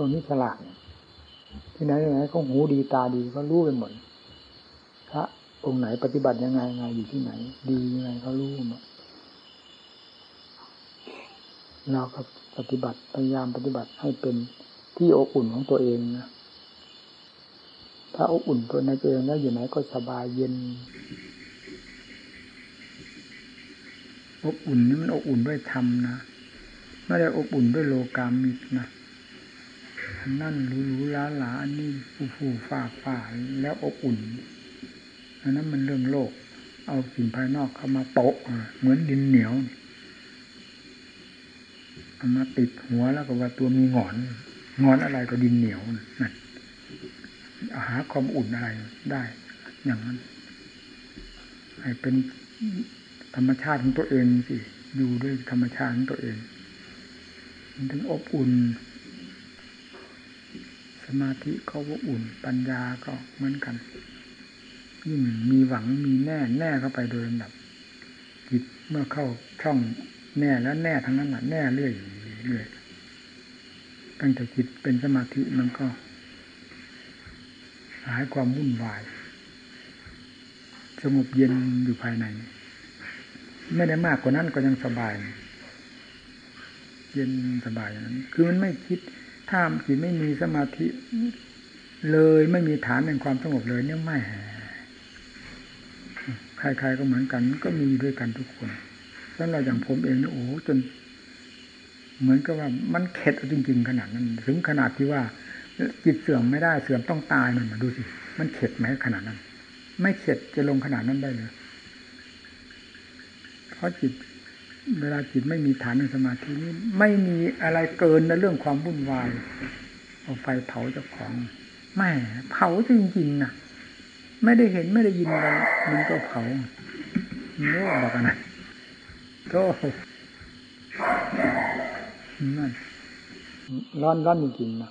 วกนี้ฉลาดที่ไหนที่ไหนก็หูดีตาดีก็รู้ไปหมดพระองค์ไหนปฏิบัติยังไงไงอยู่ที่ไหน ดียังไงเขารู้หมดเราก็ปฏิบัติพยายามปฏิบัติให้เป็นที่อบอุ่นของตัวเองนะถ้าอบอุ่นตัวในตัวเองแล้วอยู่ไหนก็สบายเย็นอบอุ่นนี่มันอบอุ่นด้วยธรรมนะไม่ได้อบอุ่นด้วยโลกามิตนะ นั่นหรูหรูล้าหลาอันนี้ฟูฟูฝ่าฝ่าแล้วอบอุ่นอันนั้นมันเรื่องโลก เอาสิ่งภายนอกเข้ามาโปะเหมือนดินเหนียวเอามาติดหัวแล้วก็ว่าตัวมีงอนงอนอะไรก็ดินเหนียวนั่นหาความอุ่นอะไรได้ อย่างนั้นให้เป็นธรรมชาติของตัวเองสิอยู่ด้วยธรรมชาติของตัวเอง มันถึงอบอุ่น สมาธิก็อบอุ่น ปัญญาก็เหมือนกัน ยิ่งมีหวังมีแน่แน่เข้าไปโดยลำดับจิตเมื่อเข้าช่องแน่แล้วแน่ทั้งนั้นแหะแน่เรื่อยเรื่อยตั้งแต่จิตเป็นสมาธิมันก็ หายความวุ่นวายสงบเย็นอยู่ภายใน ไม่ได้มากกว่านั้นก็ยังสบาย เย็นสบายอย่างนั้น คือมันไม่คิด ถ้าจิตไม่มีสมาธิเลยไม่มีฐานแห่งความสงบเลยเนี่ยไม่ใครๆก็เหมือนกัน ก็มีด้วยกันทุกคนสำหรับอย่างผมเองนี่โอ้จน เหมือนกับว่ามันเข็ดจริง ๆ ขนาดนั้น ถึงขนาดที่ว่าจิตเสื่อมไม่ได้เสื่อมต้องตายมันมาดูสิมันเข็ดไหมขนาดนั้น ไม่เข็ดจะลงขนาดนั้นได้เลยเพราะจิต เวลาจิตไม่มีฐานในสมาธินี้ไม่มีอะไรเกินในเรื่องความวุ่นวายเอาไฟเผาเจ้าของแม่เผาจริงๆนะไม่ได้เห็นไม่ได้ยินอะไรมันก็เผาโน่บอกกันนะโธ่นั่นร้อนร้อนจริงๆนะ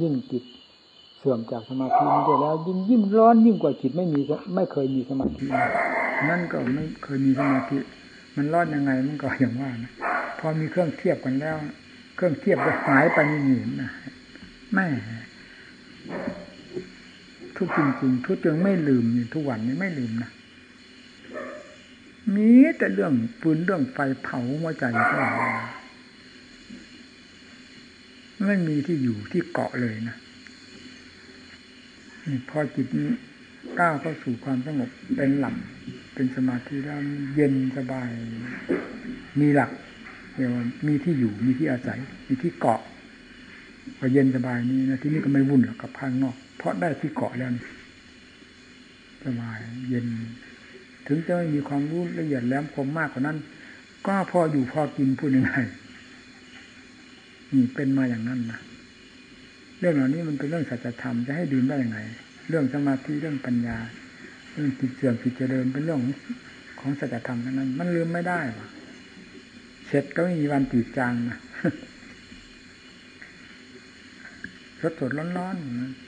ยิ่งจิตเสื่อมจากสมาธินี้ไปแล้ว ยิ่งยิ่งร้อนยิ่งกว่าจิตไม่มีไม่เคยมีสมาธินั่นก็ไม่เคยมีสมาธิ มันรอนยังไงมันก็อย่างว่านะพอมีเครื่องเทียบกันแล้ว เครื่องเทียบก็หายไปนี่นี่นะแม่ทุกจริงๆทุกจึงไม่ลืมทุกวันนี้ไม่ลืมนะมีแต่เรื่องปืนเรื่องไฟเผาหัวใจเท่านั้นไม่มีที่อยู่ที่เกาะเลยนะพอจิตก้าวเข้าสู่ความสงบเป็นหลัก เป็นสมาธิแล้วเย็นสบาย มีหลักเรียกว่ามีที่อยู่มีที่อาศัย มีที่เกาะพอเย็นสบายนี้นะที่นี่ก็ไม่วุ่นหรอกกับภายนอก เพราะได้ที่เกาะแล้วสบายเย็น ถึงจะไม่มีความรู้ละเอียดแหลมคมมากกว่านั้น ก็พออยู่พอกินพูดยังไงนี่เป็นมาอย่างนั้นนะเรื่องเหล่านี้มันเป็นเรื่องสัจธรรมจะให้ดื่มได้ยังไง เรื่องสมาธิเรื่องปัญญา เรื่องจิตเสื่อมจิตเจริญเป็นเรื่องของสัจธรรมนั้น มันลืมไม่ได้ว่ะเช็ดก็ไม่มีวันตีจางนะสดสดร้อนๆ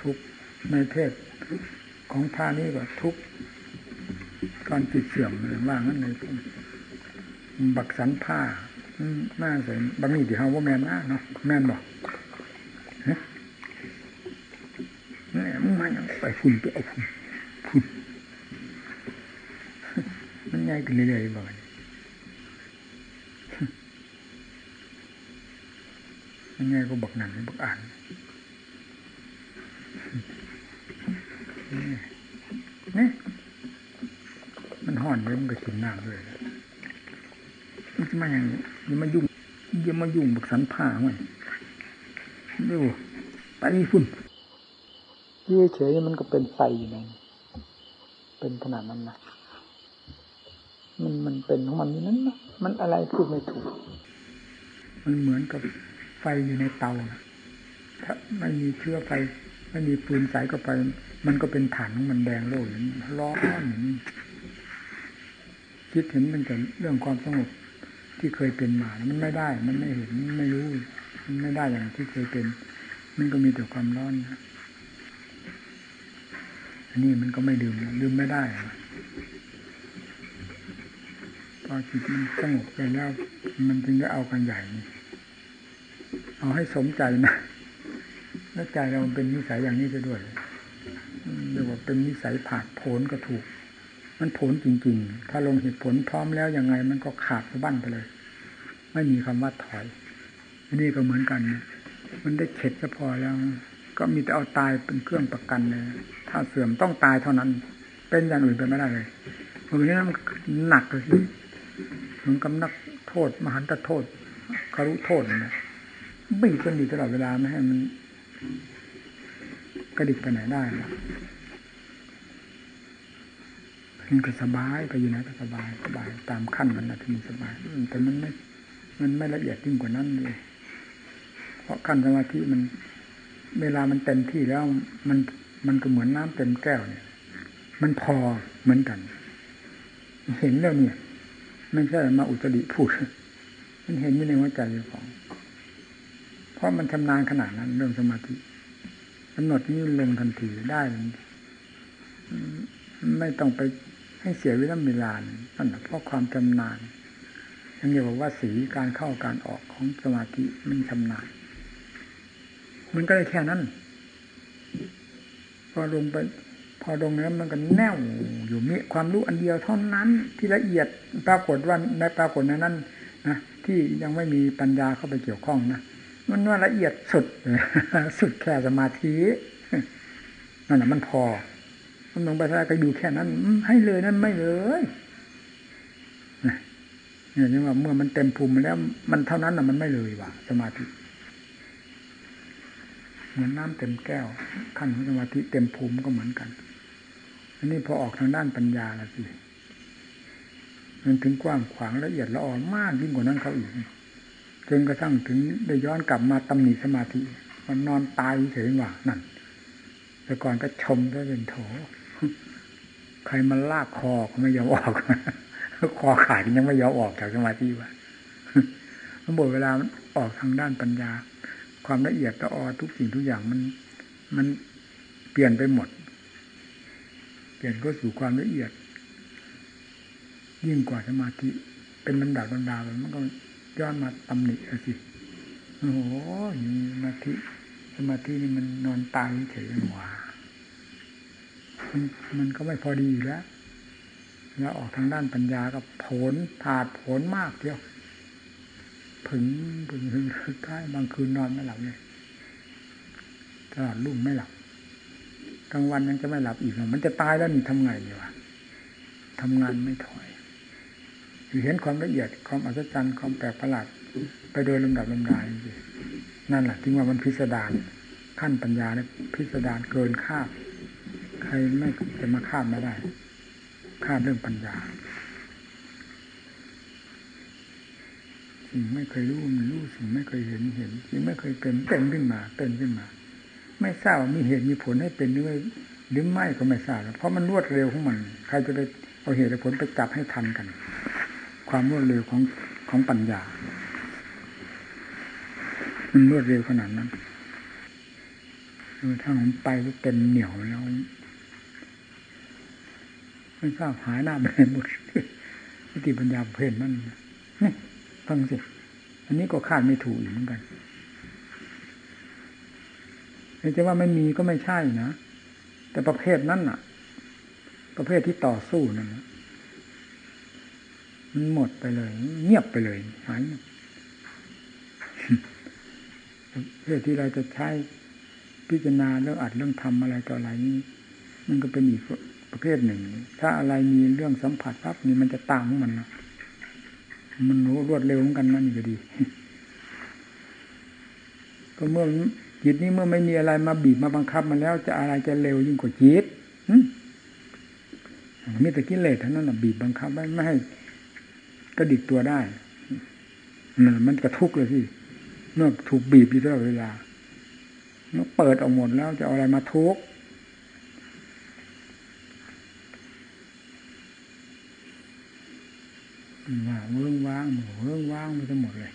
ทุกในเทศของพานี้ก็ทุกตอนจิตเสื่อมเลยว่างั้นเลยบักสันผ้าหน้าใส่บางนี่ที่เฮาว่าแมนนะเนาะแมนบอก นี่มึงมาอย่างไปฝุ่นไปเอาฝุ่นฝุ่นมันง่ายขึ้นเรื่อยๆบอกมันง่ายก็บักหนังบักอ่านนี่มันห่อนเลยมันก็กินน้ำเลยมันจะมาอย่างนี้ยังมายุ่งยังมายุ่งบักสันผ้าไว้ ดูไปฝุ่นยี่เฉยมันก็เป็นไฟอยู่ในเป็นขนาดนั้นนะมันมันเป็นของมันอย่างนั้นนะมันอะไรพูดไม่ถูก มันเหมือนกับไฟอยู่ในเตานะถ้าไม่มีเชื้อไฟไม่มีฟืนใสก็ไป มันก็เป็นฐานของมันแดงโล่อย่างนี้ร้อนอย่างนี้คิดเห็นมันแต่เรื่องความสงบที่เคยเป็นมา มันไม่ได้ มันไม่เห็นมันไม่รู้มัน ไม่ได้อย่างที่เคยเป็น มันก็มีแต่ความร้อนนะอันนี้มันก็ไม่ลืมลืมไม่ได้พอจิตมันสงบไปแล้ว มันจึงจะเอากันใหญ่เอาให้สมใจนะแล้วใจเราเป็นนิสัยอย่างนี้ไปด้วยเรียกว่าเป็นนิสัยผาดโผนก็ถูก มันผลจริง ๆ ถ้าลงเหตุผลพร้อมแล้วยังไง มันก็ขาดสะบั้นไปเลย ไม่มีคำว่าถอย อันนี้ก็เหมือนกัน มันได้เข็ดจะพอแล้ว ก็มีแต่เอาตายเป็นเครื่องประกันเลยถ้าเสื่อมต้องตายเท่านั้น เป็นอย่างอื่นไปไม่ได้เลยเพราะนี้มันหนักเลยสิเหมือนกับนักโทษ มหันตโทษคารุโทษนะบีบกันอยู่ตลอดเวลาไม่ให้มันกระดิกไปไหนได้นะมันก็สบายไปอยู่ไหนก็สบายสบายตามขั้นมันนะที่มันสบาย แต่มันไม่ มันไม่ละเอียดยิ่งกว่านั้นเลย ราะขั้นสมาธิมัน เวลามันเต็มที่แล้วมันมันก็เหมือนน้ำเต็มแก้วเนี่ย มันพอเหมือนกัน เห็นแล้วเนี่ย ไม่ใช่มาอุตริพูด มันเห็นอยู่ในหัวใจของ เพราะมันชำนาญขนาดนั้นเรื่องสมาธิกำหนดนี้ลงทันทีได้ไม่ต้องไปให้เสียเวลาเวลานั่นเพราะความชำนาญยังเรียกว่าสีการเข้าการออกของสมาธิมันชำนาญ มันก็ได้แค่นั้น พอลงไป พอลงนั้นมันก็แน่วอยู่มีความรู้อันเดียวเท่านั้น ที่ละเอียดปรากฏว่าในปรากฏในนั้นนะที่ยังไม่มีปัญญาเข้าไปเกี่ยวข้องนะมันว่าละเอียดสุดสุดแค่สมาธินั่นแหละมันพอมันลงไปท่าก็อยู่แค่นั้น ให้เลยนั่นไม่เลยเนี่ยนี่ว่าเมื่อมันเต็มภูมิแล้ว มันเท่านั้นน่ะมันไม่เลยว่ะสมาธิ เหมือนน้ำเต็มแก้ว ขั้นของสมาธิเต็มภูมิก็เหมือนกัน อันนี้พอออกทางด้านปัญญาละสิมันถึงกว้างขวางละเอียดละอ่อนมากยิ่งกว่านั้นเขาอีกจนกระทั่งถึงได้ย้อนกลับมาตำหนิสมาธิ มันนอนตายเฉยว่านั่น แต่ก่อนก็ชมได้เป็นโถ ใครมาลากคอก็ไม่ยอมออกคอขาดยังไม่ยอมออกจากสมาธิวะมันบอกเวลามันออกทางด้านปัญญา ความละเอียดละออทุกสิ่งทุกอย่างมัน มันเปลี่ยนไปหมด เปลี่ยนก็สู่ความละเอียด ยิ่งกว่าสมาธิ เป็นลำดับลำดามันก็ย้อนมาตำหนิสิโอ้โหสมาธิสมาธินี่มันนอนตายเฉยหัวมันมันก็ไม่พอดีอยู่แล้วแล้วออกทางด้านปัญญาก็ผลผาดผลมากเดียว ผึงผึงผึงสุดท้ายบางคืนนอนไม่หลับเลยตลอดรุ่งไม่หลับกลางวันยังจะไม่หลับอีกมันจะตายแล้วนี่ทำไงดีวะทำงานไม่ถอยเห็นความละเอียดความอัศจรรย์ความแปลกประหลาดไปโดยลำดับลำดาจริงนั่นแหละที่ว่ามันพิสดารขั้นปัญญาเนี่ยพิสดารเกินคาดใครไม่จะมาคาดไม่ได้คาดเรื่องปัญญา สิ่งไม่เคยรู้มันรู้สิ่งไม่เคยเห็นเห็นสิ่งไม่เคยเป็นเป็นขึ้นมาเป็นขึ้นมา ไม่ทราบมีเหตุมีผลให้เป็นหรือไม่หรือไม่ก็ไม่ทราบเพราะมันรวดเร็วของมัน ใครจะไปเอาเหตุผลไปจับให้ทันกัน ความรวดเร็วของของปัญญา มันรวดเร็วขนาดนั้นถ้าผมไปก็เต็มเหนียวแล้วไม่ทราบหายหน้าไปหมดวิธีปัญญาเพลินนั่นนี่ ฟังสิ อันนี้ก็คาดไม่ถูกอีกเหมือนกันแต่จะว่าไม่มีก็ไม่ใช่นะ แต่ประเภทนั้นน่ะ ประเภทที่ต่อสู้นั่นนะมันหมดไปเลย เงียบไปเลยหายประเภทที่เราจะใช้พิจารณาเรื่องอัดเรื่องทำอะไรต่ออะไรนี้มันก็เป็นอีกประเภทหนึ่ง ถ้าอะไรมีเรื่องสัมผัสปั๊บนี่มันจะตามของมันนะ มันรวดเร็วเหมือนกันนั่นก็ดี ก็เมื่อจิตนี้เมื่อไม่มีอะไรมาบีบมาบังคับมันแล้ว จะอะไรจะเร็วยิ่งกว่าจิตมีแต่กิเลสเท่านั้นบีบบังคับไม่ให้กระดิกตัวได้มันกระทุกเลยที่เมื่อถูกบีบอยู่ตลอดเวลาเปิดออกหมดแล้วจะเอาอะไรมาทุกข์ ว่าเรื่องว่างเรื่องว่างมันจะหมดเลย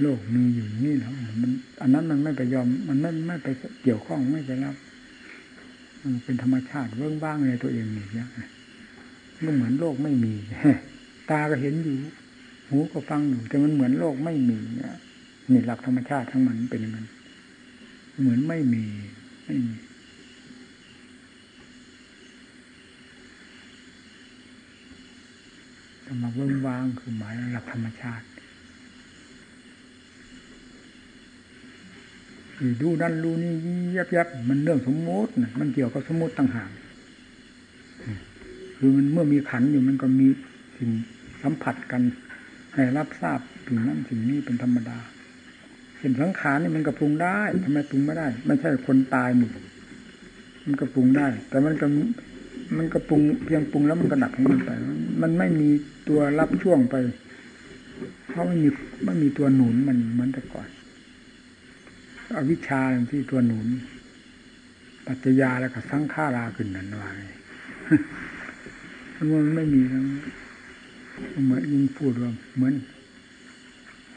โลกมีอยู่นี่แล้วมันอันนั้นมันไม่ไปยอม มันไม่ไม่ไปเกี่ยวข้องไม่ไปรับมันเป็นธรรมชาติเรื่องว่างในตัวเองอย่างนี้ก็เหมือนโลกไม่มีตาก็เห็นอยู่ หูก็ฟังอยู่แต่มันเหมือนโลกไม่มีเนี่ยนี่หลักธรรมชาติทั้งมันเป็นอย่างนั้นเหมือนไม่มีไม่มีธรร มะเวิ้งว้างคือหมายหลักธรรมชาติดูนั่นดูนี่ยับยับมันเรื่องสมมตินะมันเกี่ยวกับสมมติต่างหากคือมันเมื่อมีขันอยู่มันก็มีสิ่งสัมผัสกันให้รับทราบสิ่งนั้นสิ่งนี้เป็นธรรมดาเห็นสังขารนี่มันก็ปรุงได้ทำไมปรุงไม่ได้ ไม่ใช่คนตายนี่มันก็ปรุงได้ แต่มันก็ มันก็ปรุงเพียงปรุงแล้วมันก็ดับของมันไป มันไม่มีตัวรับช่วงไป เพราะไม่มีไม่มีตัวหนุนมันเหมือนแต่ก่อนอวิชชาที่ตัวหนุน ปัจจยาแล้วก็สังขาราขึ้นนั่นว่ามันไม่มีทั้งเหมือนยิงพูดว่าเหมือน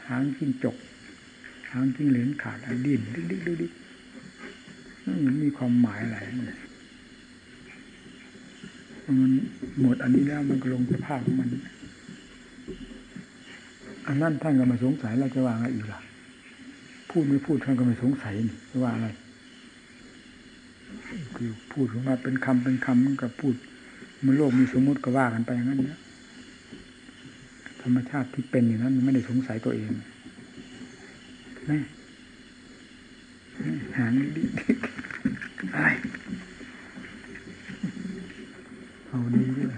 หางจิ้งจก หางจิ้งเหลนขาดดิ้นดิ๊กดิ๊กดิ๊กดิ๊กมันมีความหมายอะไร มันหมดอันนี้แล้วมันก็ลงสภาพของมัน อันนั้นท่านก็มาสงสัยเราจะวางอะไรอีกล่ะ พูดไม่พูดท่านก็ไม่สงสัยนี่ว่าอะไร คือพูดออกมาเป็นคำเป็นคำมันก็พูด มันโลกมีสมมุติก็ว่ากันไปอย่างนั้นนะธรรมชาติที่เป็นอย่างนั้นไม่ได้สงสัยตัวเองนี่หางดิอะไรเอาดีด้วย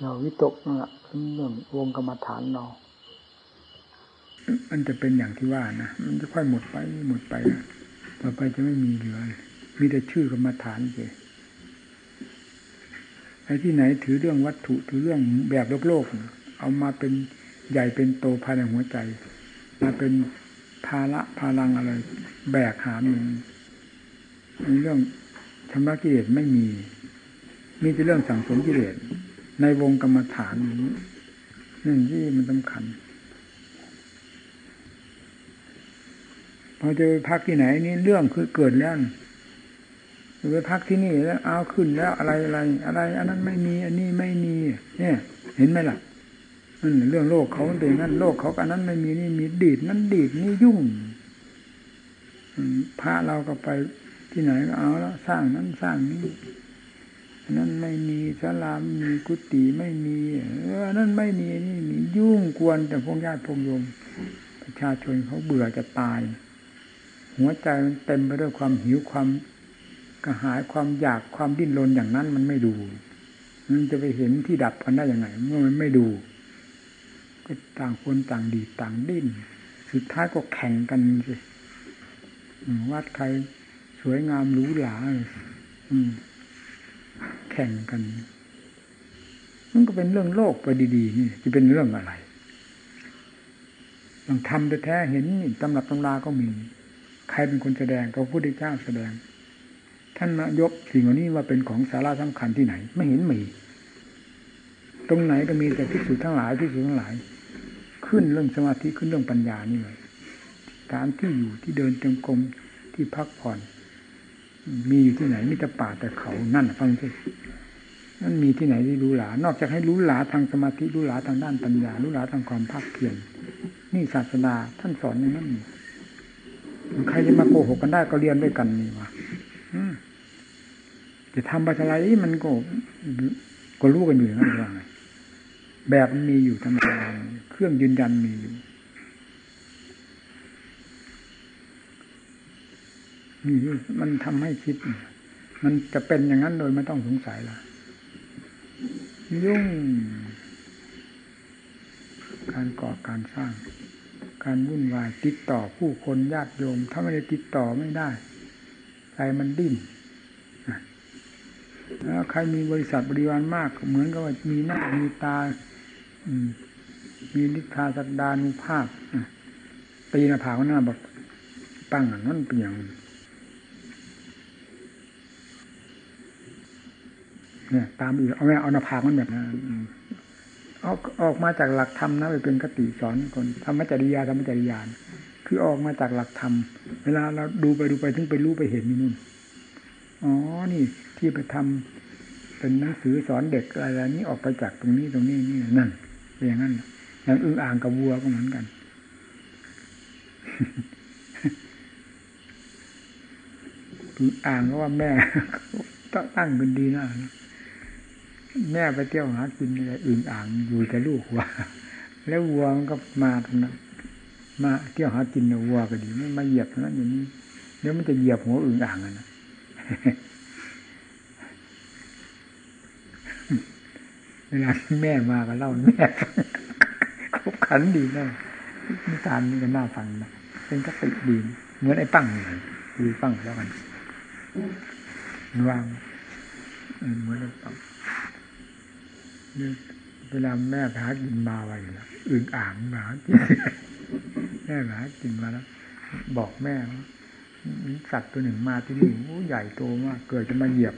เราวิ ตกนั่นแหละเรื่องวงกรรมฐานเรา มันจะเป็นอย่างที่ว่านะมันจะค่อยหมดไปหมดไปนะต่อไปจะไม่มีเหลือมีแต่ชื่อกรรมฐานเฉยไอ้ที่ไหนถือเรื่องวัตถุถือเรื่องแบบโลกโลกเอามาเป็นใหญ่เป็นโตภายในหัวใจ มาเป็นภาระพลังอะไร แบกหามมันเรื่องชำระกิเลสไม่มี มีแต่เรื่องสั่งสมกิเลส ในวงกรรมฐานนี้นั่นที่มันสำคัญพอจะไปพักที่ไหนนี่เรื่องคือเกิดแล้วจะไปพักที่นี่แล้วเอาขึ้นแล้วอะไรอะไรอะไร อันนั้นไม่มี อันนี้ไม่มี เนี่ย เห็นไหมล่ะนั่นเรื่องโลกเขาเป็นงั้นโลกเขาอันนั้นไม่มีนี่มีดีดนั้นดีดนี่ยุ่งพระเราก็ไปที่ไหนก็เอาแล้วสร้างนั้นสร้างนี้ นั้นไม่มีสลามมีกุฏิไม่มีเออนั่นไม่มีนี่มียุ่งกวนแต่พวกญาติพวกโยมประชาชนเขาเบื่อจะตาย หัวใจมันเต็มไปด้วยความหิวความกระหายความอยากความดิ้นรนอย่างนั้นมันไม่ดู มันจะไปเห็นที่ดับกันได้ยังไง เมื่อมันไม่ดู ก็ต่างคนต่างดีต่างดิ้น สุดท้ายก็แข่งกันสิวัดใครสวยงามหรูหราอือ แข่งกัน มันก็เป็นเรื่องโลกไปดีๆนี่จะเป็นเรื่องอะไรลองทำแท้เห็นนี่ตำรับตำราก็มี ใครเป็นคนแสดงก็พระพุทธเจ้าแสดง ท่านยกสิ่งเหล่านี้ว่าเป็นของสาระสำคัญที่ไหน ไม่เห็นมี ตรงไหนก็มีแต่พิสูจน์ทั้งหลายพิสูจน์ทั้งหลาย ขึ้นเรื่องสมาธิขึ้นเรื่องปัญญานี่เลยการที่อยู่ที่เดินจงกรมที่พักผ่อน มีอยู่ที่ไหนมีแต่ป่าแต่เขานั่นฟังสิ นั่นมีที่ไหนที่รู้หลานอกจากให้รู้หลาทางสมาธิรู้หลาทางด้านปัญญารู้หลาทางความภาคเพียรนี่ศาสนาท่านสอนอย่างนั้นใครจะมาโกหกกันได้ก็เรียนด้วยกันนี่วะจะทำบัตรไรมันก็ก็รู้กันอยู่อย่างนั้นว่าไงแบบมันมีอยู่ธรรมดาเครื่องยืนยันมีอยู่นี่มันทำให้คิด มันจะเป็นอย่างนั้นโดยไม่ต้องสงสัยละ ยุ่ง การก่อการสร้าง การวุ่นวายติดต่อผู้คนญาติโยม ถ้าไม่ได้ติดต่อไม่ได้ใจมันดิ้นแล้วใครมีบริษัทบริวารมาก เหมือนกับว่ามีหน้ามีตา มีลิทธาสักดานุภาพตีหน้าผากหน้าแบบปั้งนั่นเป็นอย่าง เนี่ยตามอีกเอาแม่เอาหน้าผากมันแบบนั้นออกออกมาจากหลักธรรมนะไปเป็นกติสอนคนธรรมจริยาธรรมจริยานคือออกมาจากหลักธรรม เวลาเราดูไปดูไปถึงไปรู้ไปเห็นนี่นู่นอ๋อนี่ ที่ไปทำไปเป็นหนังสือสอนเด็กอะไรนี้ออกไปจากตรงนี้ตรงนี้นี่นั่นเป็นอย่างนั้นอย่างอึ่งอ่างกับวัวก็เหมือนกัน อึ่งอ่างก็ว่าแม่ตั้งเป็นดีนะ แม่ไปเที่ยวหากินอะไรอึ่งอ่างอยู่แต่ลูกวัวแล้ววัวมันก็มานั้นมาเที่ยวหากินวัวก็ดีไม่มาเหยียบนั้นอย่างนี้เดี๋ยวมันจะเหยียบหัวอึ่งอ่างนะเวลาแม่มาก็เล่าแม่คบขันดีนะนิทานนี่ก็น่าฟังนะเป็นกติดีเหมือนไอ้ปั้งเลยดูปั้งแล้วกันวางเหมือนไอ้ปั้ง เวลาแม่หากินมาไว้แล้วอึ่งอ่างมากินแม่หากินมาแล้ว บอกแม่สัตว์ตัวหนึ่งมาที่นี่โอ้ใหญ่โตมากเกิดจะมาเหยียบ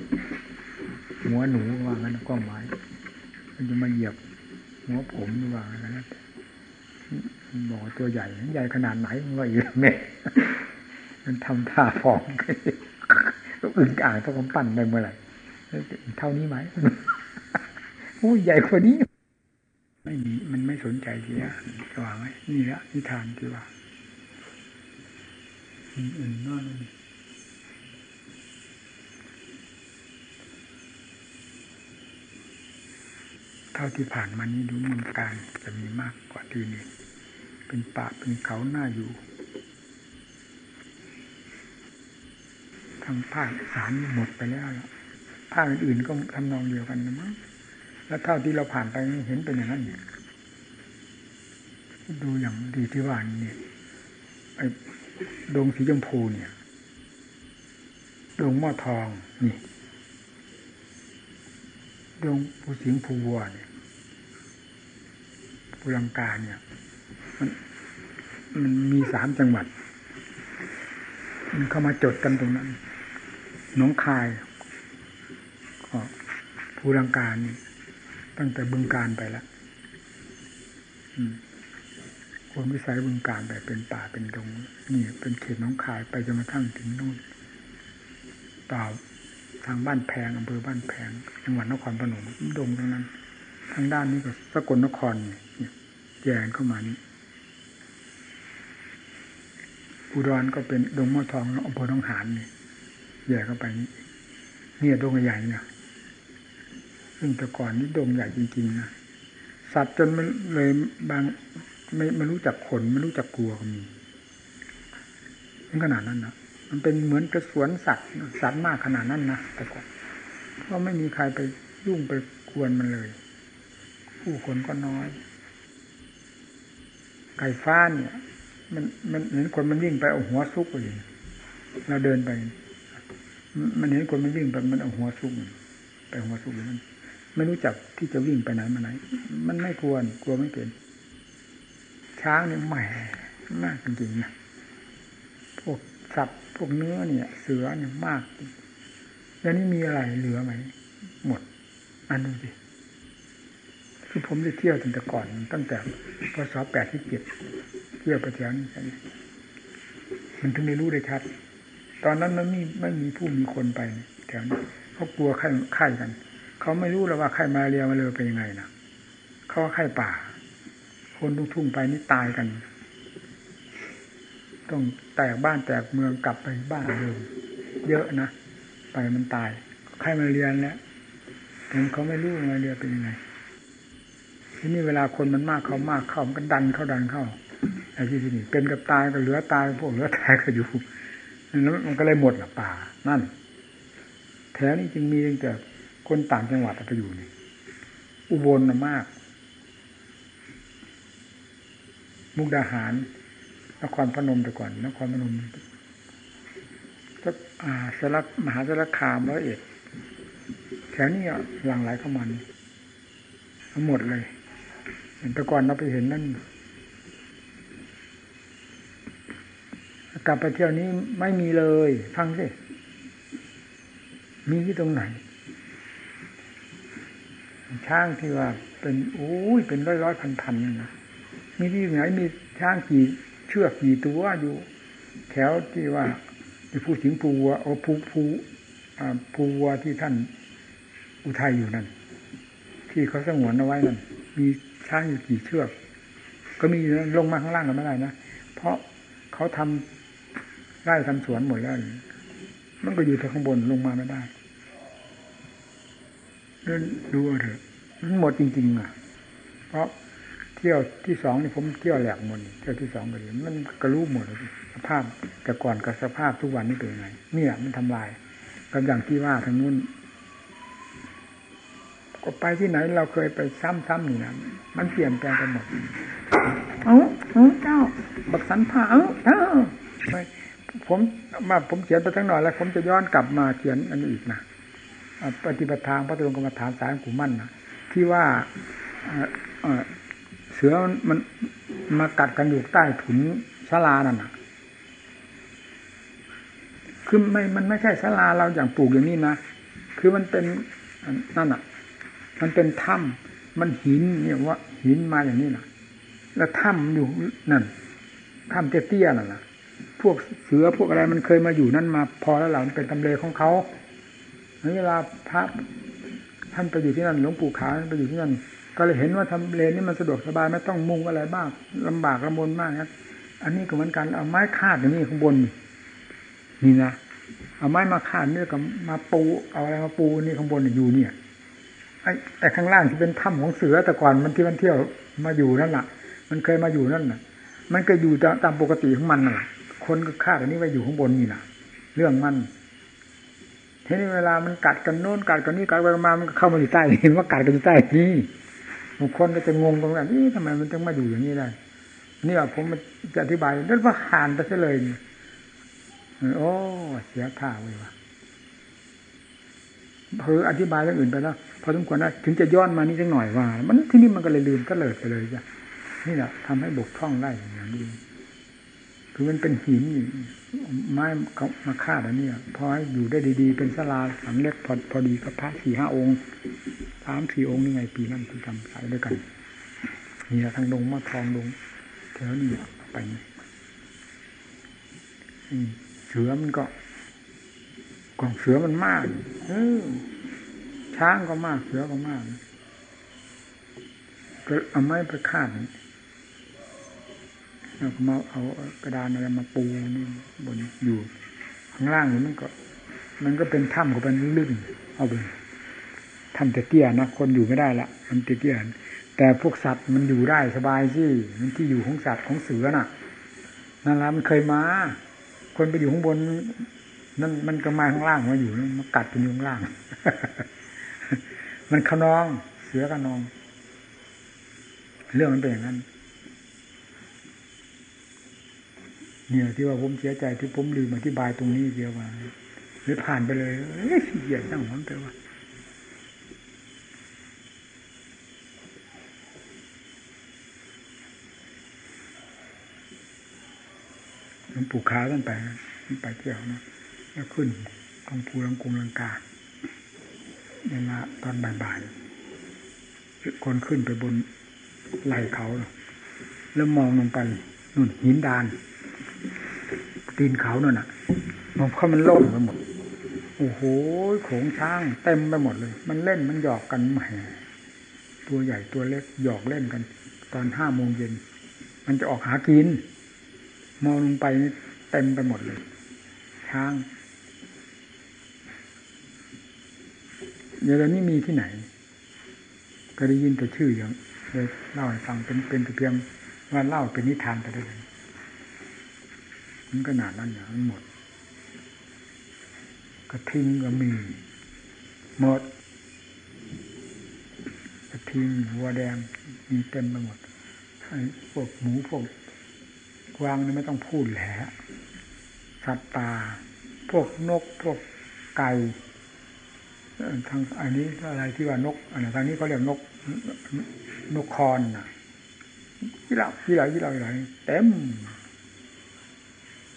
หัวหนูว่างั้นก็หมายมันจะมาเหยียบ หัวผมว่างั้นนะบอกตัวใหญ่ใหญ่ขนาดไหนมันว่าอยู่แม่มันทำท่าฟองอึ่งอ่างต้องปั้นไปเมื่อไหร่เท่านี้ไหม โอ้ใหญ่กว่านี้ ไม่มีมันไม่สนใจทีละจะวางไว้นี่ละนิทานที่ว่าอื่นๆนอนเท่าที่ผ่านมานี้ดูเมืองการจะมีมากกว่าที่นี่เป็นป่าเป็นเขาหน้าอยู่ทางภาคสารหมดไปแล้ว ภาคอื่นก็ทำนองเดียวกันนะมั้ง แล้วเท่าที่เราผ่านไปเห็นเป็นอย่างนั้นเนี่ยดูอย่างดีที่ว่านี่ไอ้ดงสีชมพูเนี่ยดงหม้อทองนี่ดงภูสิงภูวัวเนี่ยภูลังกาเนี่ย มันมันมีสามจังหวัด มันเข้ามาจดกันตรงนั้นน้องคายก็ภูลังกาเนี่ ตั้งแต่บึงการไปแล้วคนวิสัยบึงการไปเป็นป่าเป็นดงนี่เป็นเขตน้องคายไปจนกระทั่งถึงนู่นเปล่าทางบ้านแพงอำเภอบ้านแพงจังหวัดนครพนมดงตรงนั้น ทางด้านนี้ก็สกลนครเนี่ยแยงเข้ามานี่อุดรก็เป็นดงมะทองอำเภอหนองหานนี่แยกเข้าไปนี่เนี่ยดงใหญ่เนี่ย ซึ่งแต่ก่อนนี่ดงใหญ่จริงๆนะสัตว์จนมันเลยบางไม่ไม่รู้จักขนไม่รู้จักกลัวก็มีถึงขนาดนั้นนะมันเป็นเหมือนกระสวนสัตว์สัตว์มากขนาดนั้นนะแต่ก่อนก็ไม่มีใครไปยุ่งไปกวนมันเลย ผู้คนก็น้อย ไก่ฟ้าเนี่ย มันมันเห็นคนมันวิ่งไปเอาหัวซุกไปเราเดินไป มันเห็นคนมันวิ่งไปมันเอาหัวซุกไปหัวซุกมัน ไม่รู้จักที่จะวิ่งไปไหนมาไหน มันไม่กลัวกลัวไม่เป็น ช้างเนี่ยแหมมากจริงๆนะพวกสัตว์พวกเนื้อเนี่ย เสือเนี่ยมากแล้วนี่มีอะไรเหลือไหมหมดอันดูสิคือผมได้เที่ยวตั้งแต่ก่อน ตั้งแต่พศแปดที่เจ็ดเที่ยวไปแถวนี้มันถึงได้รู้ได้ชัด ตอนนั้นมันไม่ไม่มีผู้มีคนไปแถวนี้เขากลัวไข้ไข้กัน เขาไม่รู้แล้วว่าไข้มาเรียมาเลยเป็นยังไงนะเขาว่าไข้ป่า คนทุ่งทุ่งไปนี่ตายกัน ต้องแตกบ้านแตกเมืองกลับไปบ้านเดิมเยอะนะไปมันตายไข้มาเรียนแล้วแต่เขาไม่รู้มาเรียเป็นยังไงทีนี้เวลาคนมันมากเขามากเข้ามันก็ดันเข้าดันเข้าไอ้ที่นี่เป็นกับตายก็เหลือตายพวกเหลือตายก็อยู่แล้วมันก็เลยหมดละป่านั่นแถวนี้จึงมีตั้งแต่ คนต่างจังหวัดไปอยู่นี่อุบลมาก มุกดาหาร นครพนมแต่ก่อน นครพนมก็อ่าสลักมหาสารคามร้อยเอ็ดแถวนี้หลังไหลเข้ามาทั้งหมดเลยเห็นแต่ก่อนเราไปเห็นนั่นกลับไปเที่ยวนี้ไม่มีเลย ฟังสิมีที่ตรงไหน ช้างที่ว่า เป็นโอ้ยเป็นร้อยร้อยพันพันนะมีที่ไหนมีช้างกี่เชือกกี่ตัวอยู่ แถวที่ว่าผู้สิงห์ภูวัวโอ้ผู้ผู้ผู้วัวที่ท่านอุทัยอยู่นั่นที่เขาสงวนเอาไว้นั่นมีช้างอยู่กี่เชือก ก็มีลงมาข้างล่างกันไม่ได้นะเพราะเขาทำไร่ทำสวนหมดแล้วมันก็อยู่ทางข้างบนลงมาไม่ได้ ดูเถอะมันหมดจริงๆอะ เพราะเที่ยวที่สองนี่ผมเที่ยวแหลกหมดเที่ยวที่สองก็ดีมันกระรู้หมดเลยสภาพแต่ก่อนกับสภาพทุกวันนี่เป็นยังไงเนี่ยมันทำลายกับอย่างที่ว่าทางนู้นก็ไปที่ไหนเราเคยไปซ้ำๆนี่นะมันเปลี่ยนแปลงไปหมดเอ้าเอ้าเจ้า บักสันผ้าเอ้าเอ้าไปผมมาผมเขียนไปทั้งหน่อยแล้ว ผมจะย้อนกลับมาเขียนอันนี้อีกนะ ปฏิบัติทางพระตรงกรรมฐานสายกุมั่นนะที่ว่าเสือมันมากัดกันอยู่ใต้ถุนศาลานั่นนะคือไม่มันไม่ใช่ศาลาเราอย่างปลูกอย่างนี้นะคือมันเป็นนั่นอะ มันเป็นถ้ำมันหินเนี่ยว่าหินมาอย่างนี้นะแล้วถ้ำอยู่นั่นถ้ำเตี้ยๆนั่นแหละพวกเสือพวกอะไรมันเคยมาอยู่นั่นมา พอแล้วหล่ามันเป็นตำเลของเขา เวลาพระท่านไปอยู่ที่นั่นหลวงปู่ขาไปอยู่ที่นั่นก็เลยเห็นว่าทำเลนี่มันสะดวกสบายไม่ต้องมุงอะไรบ้างลำบากลำบนมากนะอันนี้ก็เหมือนกันเอาไม้คาดอย่างนี้ข้างบน นี่นะเอาไม้มาคาดเนี่ยกับมาปูเอาอะไรมาปูนี่ข้างบนอยู่เนี่ยไอ้แต่ข้างล่างที่เป็นถ้ำของเสือแต่ก่อนมันที่มันเที่ยวมาอยู่นั่นแหละมันเคยมาอยู่นั่นน่ะ มันก็อยู่ตามปกติของมันน่ะ คนก็คาดอันนี้ไว้อยู่ข้างบนนี่นะเรื่องมัน ทีนี้เวลามันกัดกันโน้นกัดกันนี่กัดไปมามันเข้ามาอยู่ใต้เห็นว่ากัดกันอยู่ใต้นี่บางคนก็จะงงตรงนั้นนี่ทำไมมันต้องมาอยู่อย่างนี้ได้นี่ผมจะอธิบายนั่นว่าหานไปซะเลยโอ้เสียท่าเลยว่ะเพออธิบายเรื่องอื่นไปแล้วพอสมควรนะถึงจะย้อนมานี่สักหน่อยว่า มันที่นี่มันก็เลยลืมก็เลยไปเลยจ้ะนี่แหละทำให้บกพร่องได้อย่างนี้คือมันเป็นหินอยู่ ไม้มาคาดอันนี้พอให้อยู่ได้ดี ๆ เป็นสลาสังเล็กพอพอดีกับพระสี่ห้าองค์สามสี่องค์นี่ไงปีนั้นที่ทำสายด้วยกันนี่ทางดงมาทองดงแถวนี้ไปเสือมันก็กองเสือมันมากเออช้างก็มากเสือก็มากก็เอาไม้ไปคา แล้วก็มาเอากระดานอะไรมาปูนี่บนอยู่ข้างล่างนี่มันก็ มันก็เป็นถ้ำก็เป็นลื่นเอาไปถ้ำเตี้ยนะคนอยู่ไม่ได้ละมันเตี้ยแต่พวกสัตว์มันอยู่ได้สบายสิมันที่อยู่ของสัตว์ของเสือน่ะนั่นแหละมันเคยมา คนไปอยู่ข้างบนนั่นมันก็มาข้างล่างมาอยู่มากัดเป็นอยู่ข้างล่าง มันขนอง เสือขนอง เรื่องมันเป็นอย่างนั้น เนี่ยที่ว่าผมเสียใจที่ผมลืมอธิบายตรงนี้เดียวว่าหรือผ่านไปเลยเอ้ยเกียดตั้งหัวไปว่าหลวงปู่ขาท่านไปไปเที่ยวนะแล้วขึ้นกองภูลังกุงลังกาเวลาตอนบ่ายๆคนขึ้นไปบนไหล่เขา แล้วมองลงไปนู่นหินดาน ตีนเขาเนั่นน่ะมันเพราะมันล่งไปหมดโอ้โหโขงช้างเต็มไปหมดเลย มันเล่นมันหยอกกันแหมตัวใหญ่ตัวเล็กหยอกเล่นกัน ตอนห้าโมงเย็น มันจะออกหากิน มองลงไปเต็มไปหมดเลย ช้างเดี๋ยวนี้มีที่ไหน ก็ได้ยินแต่ชื่ออย่างเลยเล่าให้ฟังเป็นเป็นเพียงว่าเล่าเป็นนิทานไปได้เลย มันขนาดนั้นอย่างหมด กระทิงก็มีหมด กระทิงหัวแดงมีเต็มไปหมดพวกหมูพวกกวางนี่ไม่ต้องพูดแหละสัตว์ป่าพวกนกพวกไก่ทางอันนี้อะไรที่ว่านกอันทางนี้เขาเรียกนกนกคอนน่ะที่เราที่เราที่เราอะไรเต็ม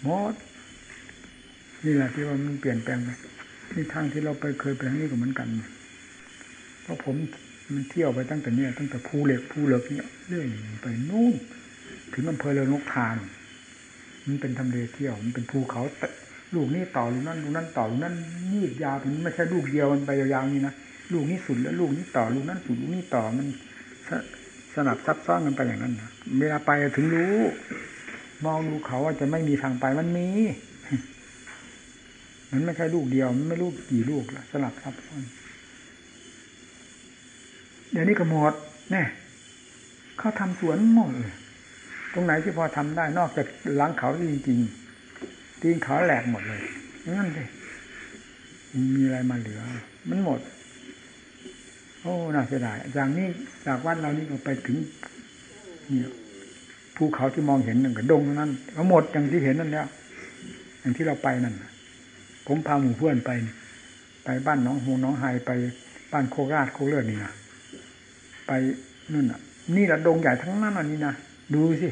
หมดนี่แหละที่ว่ามันเปลี่ยนแปลงไปนี่ทางที่เราไปเคยไปทางนี้ก็เหมือนกันเพราะผมมันเที่ยวไปตั้งแต่เนี้ยตั้งแต่ภูเหล็กภูเหล็กเนี่ยเรื่อยไปนู่นถึงอำเภอเรือนกทาน มันเป็นทำเลเที่ยว มันเป็นภูเขาลูกนี่ต่อลูกนั่นลูกนั่นต่อลูกนั่นยืดยาวมันไม่ใช่ลูกเดียวมันไปยาวๆนี่นะลูกนี้สุดแล้วลูกนี้ต่อลูกนั้นสุดลูกนี้ต่อมันสสลับซับซ้อนกันไปอย่างนั้นนะเวลาไปถึงรู้ มองดูเขาว่าจะไม่มีทางไปมันมี มันไม่ใช่ลูกเดียว มันไม่ลูกกี่ลูกละสลับซับซ้อนเดี๋ยวนี้ก็หมดแน่เขาทำสวนหมดตรงไหนที่พอทำได้นอกจากหลังเขาจริงๆตีนเขาแหลกหมดเลยนั่นเลยมีอะไรมาเหลือ มันหมด โอ้น่าเสียดายอย่างนี้จากวัดเรานี่ก็ไปถึงเนี่ย ภูเขาที่มองเห็นหนึ่งกับดงนั้นก็หมดอย่างที่เห็นนั่นแล้วอย่างที่เราไปนั่นผมพาหมู่เพื่อนไป ไปบ้านน้องหงน้องไฮไปบ้านโคราชโคเลือดนี่นะไปนู่นอะ นี่แหละดงใหญ่ทั้งนั้นอันนี้นะดูสิ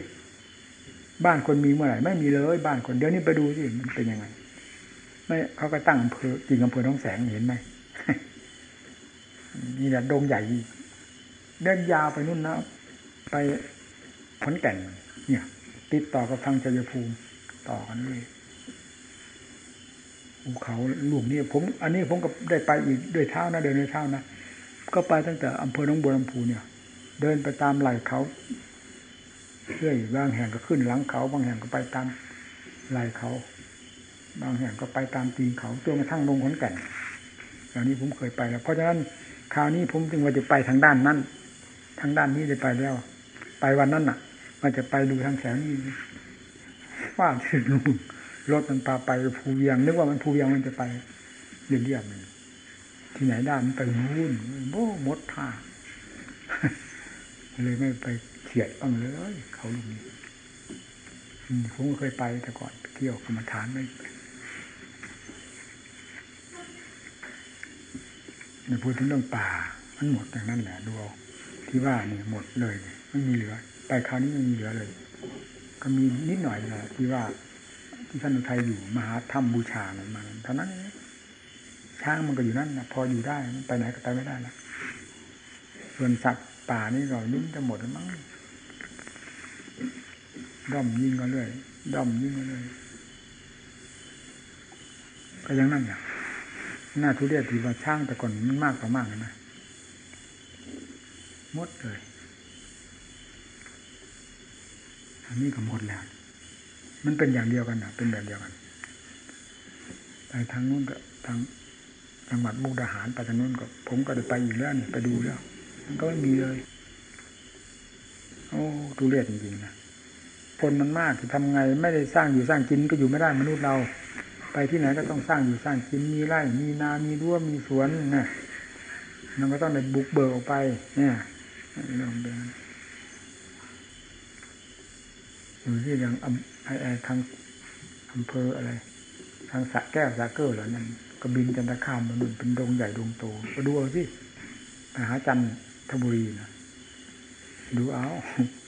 บ้านคนมีเมื่อไหร่ไม่มีเลย บ้านคนเดี๋ยวนี้ไปดูสิมันเป็นยังไง ไม่เขาก็ตั้งอำเภอจริงอำเภอท้องแสงเห็นไหมนี่แหละดงใหญ่เดินยาวไปนู่นนะไป ขอนแก่น เนี่ย ติดต่อกับทางชัยภูมิ ต่อกันเลยภูเขาลูกนี่ผม อันนี้ผมก็ได้ไปอีกด้วยเท้านะเดินด้วยเท้านะก็ไปตั้งแต่อำเภอหนองบัวลำพูเนี่ย เดินไปตามไหล่เขาเรื่อยบางแห่งก็ขึ้นหลังเขา บางแห่งก็ไปตามไหล่เขา บางแห่งก็ไปตามตีนเขาจนกระทั่งลงขอนแก่นอย่างนี้ผมเคยไปแล้ว เพราะฉะนั้นคราวนี้ผมจึงว่าจะไปทางด้านนั้น ทางด้านนี้ได้ไปแล้ว ไปวันนั้นน่ะ มันจะไปดูทางแสงนี้ฟาดถึงลุงรถมันพาไปภูเวียงนึกว่ามันภูเวียงมันจะไปเรียบๆที่ไหนได้มันไปนู่นโบ้มดท่าเลยไม่ไปเฉียดบ้างเลยเขาลุงนี้ผมก็เคยไปแต่ก่อนเที่ยวกรรมฐานไม่ในพูดถึงเรื่องป่า มันหมดอย่างนั้นแหละดูเอาที่ว่านี่หมดเลย ไม่มีเหลือ ไปคราวนี้ไม่มีเหลือเลย ก็มีนิดหน่อยแหละที่ว่าที่ท่านอุทัยอยู่มหาถ้ำบูชามันมาเท่านั้นช้างมันก็อยู่นั่นนะพออยู่ได้ไปไหนก็ไปไม่ได้ละส่วนสัตว์ป่านี่ก็ยุ่งจะหมดแล้วมั้งด้อมยิงก็เลยด้อมยิงก็เลยก็ยังนั่นอย่างหน้าทุเรียนที่ว่าช่างแต่ก่อนมันมากกว่ามากนะมดเลย อันนี้ก็หมดแล้ว มันเป็นอย่างเดียวกันนะเป็นแบบเดียวกันไปทางนู้นก็ทางจังหวัดมุกดาหารไปทางนู้นก็ ผมก็ได้ไปอีกแล้วนี่ไปดูแล้ว มันก็ไม่มีเลย โอ้ทุเรียนจริงๆนะคนมันมากจะทำไงไม่ได้สร้างอยู่สร้างกินก็อยู่ไม่ได้มนุษย์เรา ไปที่ไหนก็ต้องสร้างอยู่สร้างกินมีไร่มีนา มีรั้วมีสวนนะมันก็ต้องไปบุกเบิกออกไป เนี่ยเรื่องเดิน อยู่ที่อย่างไอ้ไอ้ทางอำเภออะไร ทางสะแก้วสะเก้อเหล่านั้นก็บินจันทคามมันเป็นดงใหญ่ดงโตก็ดูเอาสิไปหาจันทบุรีนะดูเอา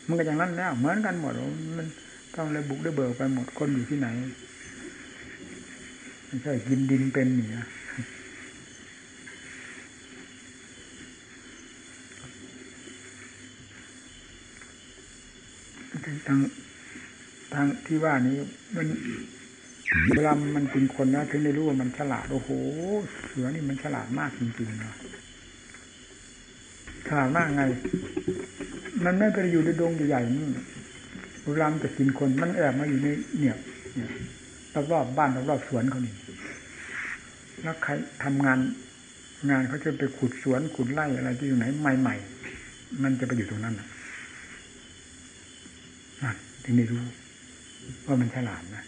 มันก็อย่างนั้นแล้ว เหมือนกันหมด มันต้องเลยบุกได้เบิกไปหมดคนอยู่ที่ไหนไม่ใช่กินดินเป็นเนี่ยทาง ทางที่ว่านี้ มันเวลามันเป็นคนนะถึงได้รู้ว่ามันฉลาดโอ้โห เสือนี่มันฉลาดมากจริงๆนะฉลาดมากไง มันไม่ไปอยู่ในดงใหญ่ๆนี่เวลามันจะกินคนมันแอบมาอยู่ในเนี่ยเนี่ยรอบๆบ้านรอบๆสวนเขานี่แล้วใครทำงาน งานเขาจะไปขุดสวนขุดไร่อะไรที่อยู่ไหนใหม่ๆมันจะไปอยู่ตรงนั้นนะถึงได้รู้ ว่ามันฉลาดนะ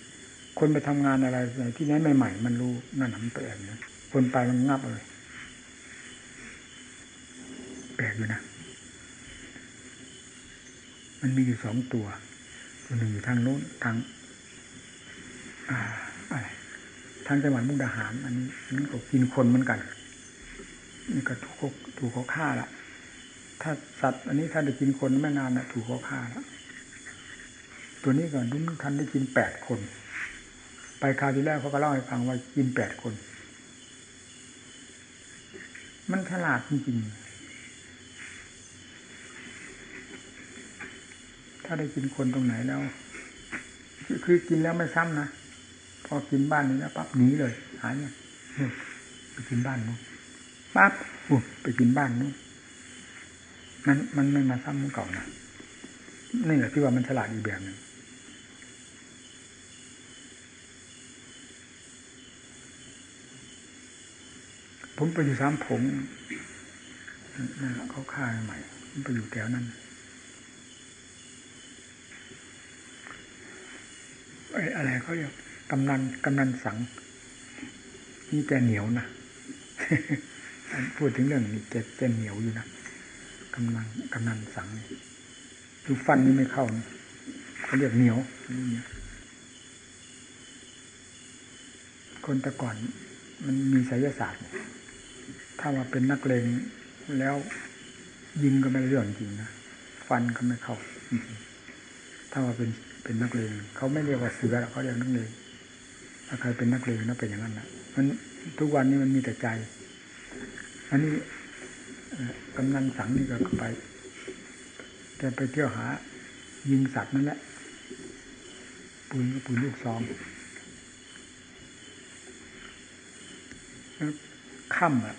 คนไปทำงานอะไรที่ไหนใหม่ๆมันรู้นั่นมันแปลกนะคนไปมันงับเลยแปลกอยู่นะมันมีอยู่สองตัว ตัวหนึ่งอยู่ทางโน้นทางอ่าอะไรทางจังหวัดมุกดาหาร อันนี้อันก็กินคนเหมือนกันนี่ก็ถูกถูกเขาฆ่าละถ้าสัตว์อันนี้ถ้าได้กินคนไม่นานนะถูกเขาฆ่าละ ตัวนี้ก่อนรุ่นทันได้กินแปดคน ไปคราวที่แล้วเขาก็เล่าให้ฟังว่ากินแปดคน มันฉลาดจริงๆ ถ้าได้กินคนตรงไหนแล้ว คือกินแล้วไม่ซ้ำนะพอกินบ้านนี้แล้วปั๊บหนีเลย หายเนี่ยไปกินบ้านนู้นปั๊บอู้ไปกินบ้านนู้นมันมันไม่มาซ้ำเมื่อก่อนนะนี่แหละที่ว่ามันฉลาดอีกแบบหนึ่ง ผมไปอยู่สามผมนั่นแหละเขาฆ่าใหม่ผมไปอยู่แถวนั้นไอ้อะไรเขาเรียกกำนันกำนันสัง นี่แกเหนียวนะพูดถึงเรื่องนี้แกแกเหนียวอยู่นะกำนันกำนันสังดูฟันนี่ไม่เข้านะเขาเรียกเหนียวคนแต่ก่อนมันมีไสยศาสตร์ ถ้าว่าเป็นนักเลงแล้วยิงก็ไม่เรื่องจริงนะฟันก็ไม่เข้าถ้าว่าเป็นเป็นนักเลงเขาไม่เรียกว่าเสือเขาเรียกนักเลงถ้าใครเป็นนักเลงนั่นเป็นอย่างนั้นนะมันทุกวันนี้มันมีแต่ใจ อันนี้กำนันสังนี่ก็ไปแกไปเที่ยวหา ยิงสัตว์นั่นแหละปืนก็ปืนลูกซองค่ำอะ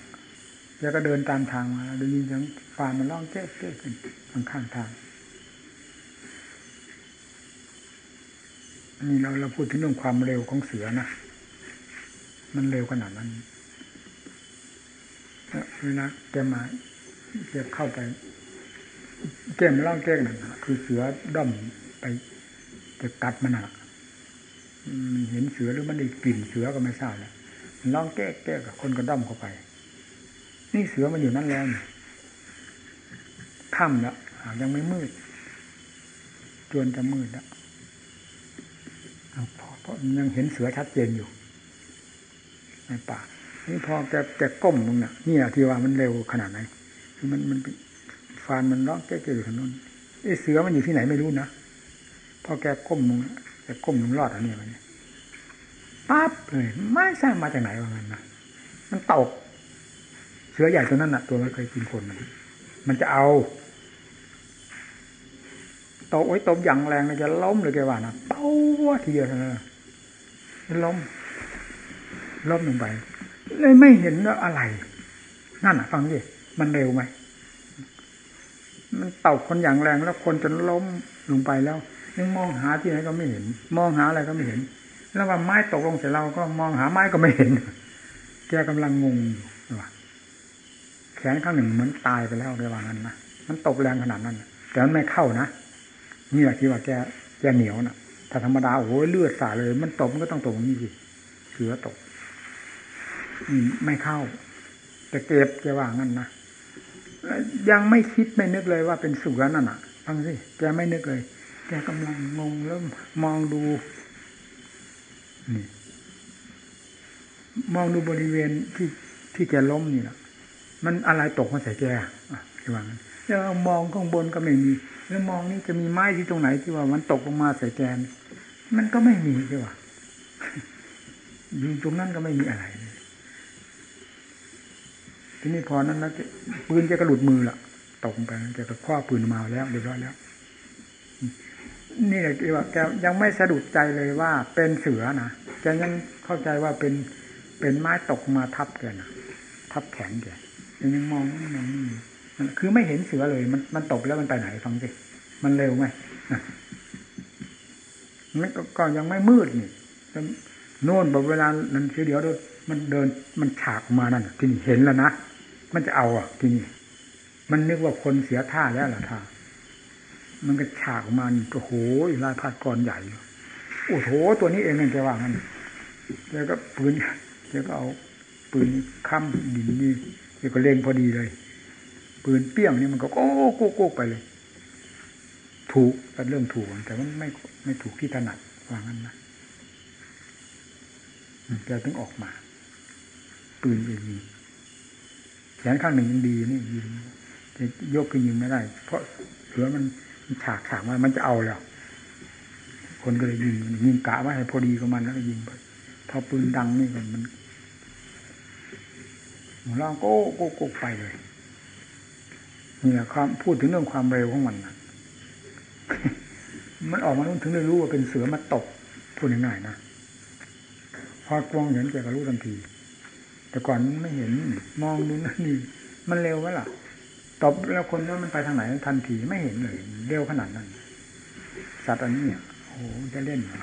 แล้วก็เดินตามทางมาได้ยินเสียงฟานมันร้องเจ๊เจ๊ขึ้นข้างข้างทางอันนี้เราเราพูดถึงเรื่องความเร็วของเสือนะมันเร็วขนาดนั้นเวลาแกมาแกเข้าไปแกมเล่าแก้นั่นคือเสือด้อมไปจะกัดมันอะมันเห็นเสือหรือมันได้กลิ่นเสือก็ไม่ทราบแล้วมันร้องแก้แก้กับคนก็ด้อมเข้าไป นี่เสือมันอยู่นั่นแล้วค่ำแล้วยังไม่มืด จวนจะมืดแล้วเพราะยังเห็นเสือชัดเจนอยู่ในป่านี่พอแกแกก้มลงน่ะนี่ที่ว่ามันเร็วขนาดไหนคือมันมันฟานมันร้องแก้ๆอยู่ทางนู้นไอ้เสือมันอยู่ที่ไหนไม่รู้นะพอแกก้มลงแกก้มลงรอดอันนี้มันปั๊บเลยไม่ทราบมาจากไหนว่างั้นนะมันตก เสือใหญ่ตัวนั้นน่ะ ตัวมันเคยกินคนมันมันจะเอาตกไว้ตบอย่างแรงเลยจะล้มเลยแกว่านะเป้าทีเดียวเท่านั้นล้มล้มลงไปเลยไม่เห็นว่าอะไร นั่นอะ ฟังดิมันเร็วไหมมันตกคนอย่างแรงแล้วคนจนล้มลงไปแล้วยังมองหาที่ไหนก็ไม่เห็น มองหาอะไรก็ไม่เห็น แล้วว่าไม้ตกลงเสร็จเราก็มองหาไม้ก็ไม่เห็น แกกำลังงงอยู่ ว่าแขนข้างหนึ่งเหมือนตายไปแล้วในว่างั้นนะมันตกแรงขนาดนั้น แต่มันไม่เข้านะนี่แหละที่ว่าแกแกเหนียวนะถ้าธรรมดาโอ้โหเลือดสาเลย มันตกมันก็ต้องตกนี่สิเสือตกไม่เข้า แต่เก็บแกว่างั้นนะยังไม่คิดไม่นึกเลยว่าเป็นเสือนั่นน่ะฟังสิแกไม่นึกเลย แกกำลังงงแล้วมองดูนี่มองดูบริเวณที่ที่แกล้มนี่แหละ มันอะไรตกมาใส่แกอะที่ว่างั้นแล้วมองข้างบนก็ไม่มี แล้วมองนี่จะมีไม้ที่ตรงไหนที่ว่ามันตกลงมาใส่แกน มันก็ไม่มีใช่ป่ะอยู่ตรงนั้นก็ไม่มีอะไร ทีนี้พอนั้นนะปืนจะกระหลุดมือละตกไปแกก็คว้าปืนมาแล้วเรียบร้อยแล้ว นี่แหละที่ว่าแกยังไม่สะดุดใจเลยว่าเป็นเสือนะแกยังเข้าใจว่าเป็นเป็นไม้ตกมาทับแกนะทับแขนแก ยังมองมองคือไม่เห็นเสือเลย มันมันตกแล้วมันไปไหนฟังสิมันเร็วไหมมันก็ยังไม่มืดนี่โน่นบอกเวลานั้นคือเดียวมันเดินมันฉากมานั่นทีนี่เห็นแล้วนะมันจะเอาอะทีนี่มันนึกว่าคนเสียท่าแล้วล่ะท่ามันก็ฉากมานี่โอ้โหลายพาดกรใหญ่โอ้โหตัวนี้เองนั่นจะว่างั้นแล้วก็ปืนแล้วก็เอาปืนค้ำดินนี่ แล้วก็เล็งพอดีเลย ปืนเปี้ยงนี่มันก็โก้โก้โก้ไปเลย ถูกแต่เรื่องถูกแต่มันไม่ไม่ถูกที่ถนัดว่างั้นนะแกต้องออกมา ปืนจะยิงแขนข้างหนึ่งยังดีนี่ยิงจะยกขึ้นยิงไม่ได้ เพราะเสือมันฉากฉากมามันจะเอาแล้วคนก็เลยยิงยิงกะว่าให้พอดีกับมันแล้วก็ยิงไปพอปืนดังนี่มัน ร้องโก้โก้โก้ไปเลยนี่แหละความพูดถึงเรื่องความเร็วของมันนะมันออกมาถึงได้รู้ว่าเป็นเสือมาตกพูดง่ายๆนะพอกล้องเห็นแกก็รู้ทันที แต่ก่อนไม่เห็นมองดูนั่นนี่มันเร็ววะล่ะตอบแล้วคนว่ามันไปทางไหนทันทีไม่เห็นเลยเร็วขนาดนั้น สัตว์อันนี้เนี่ยโอ้โหจะเล่นเหรอ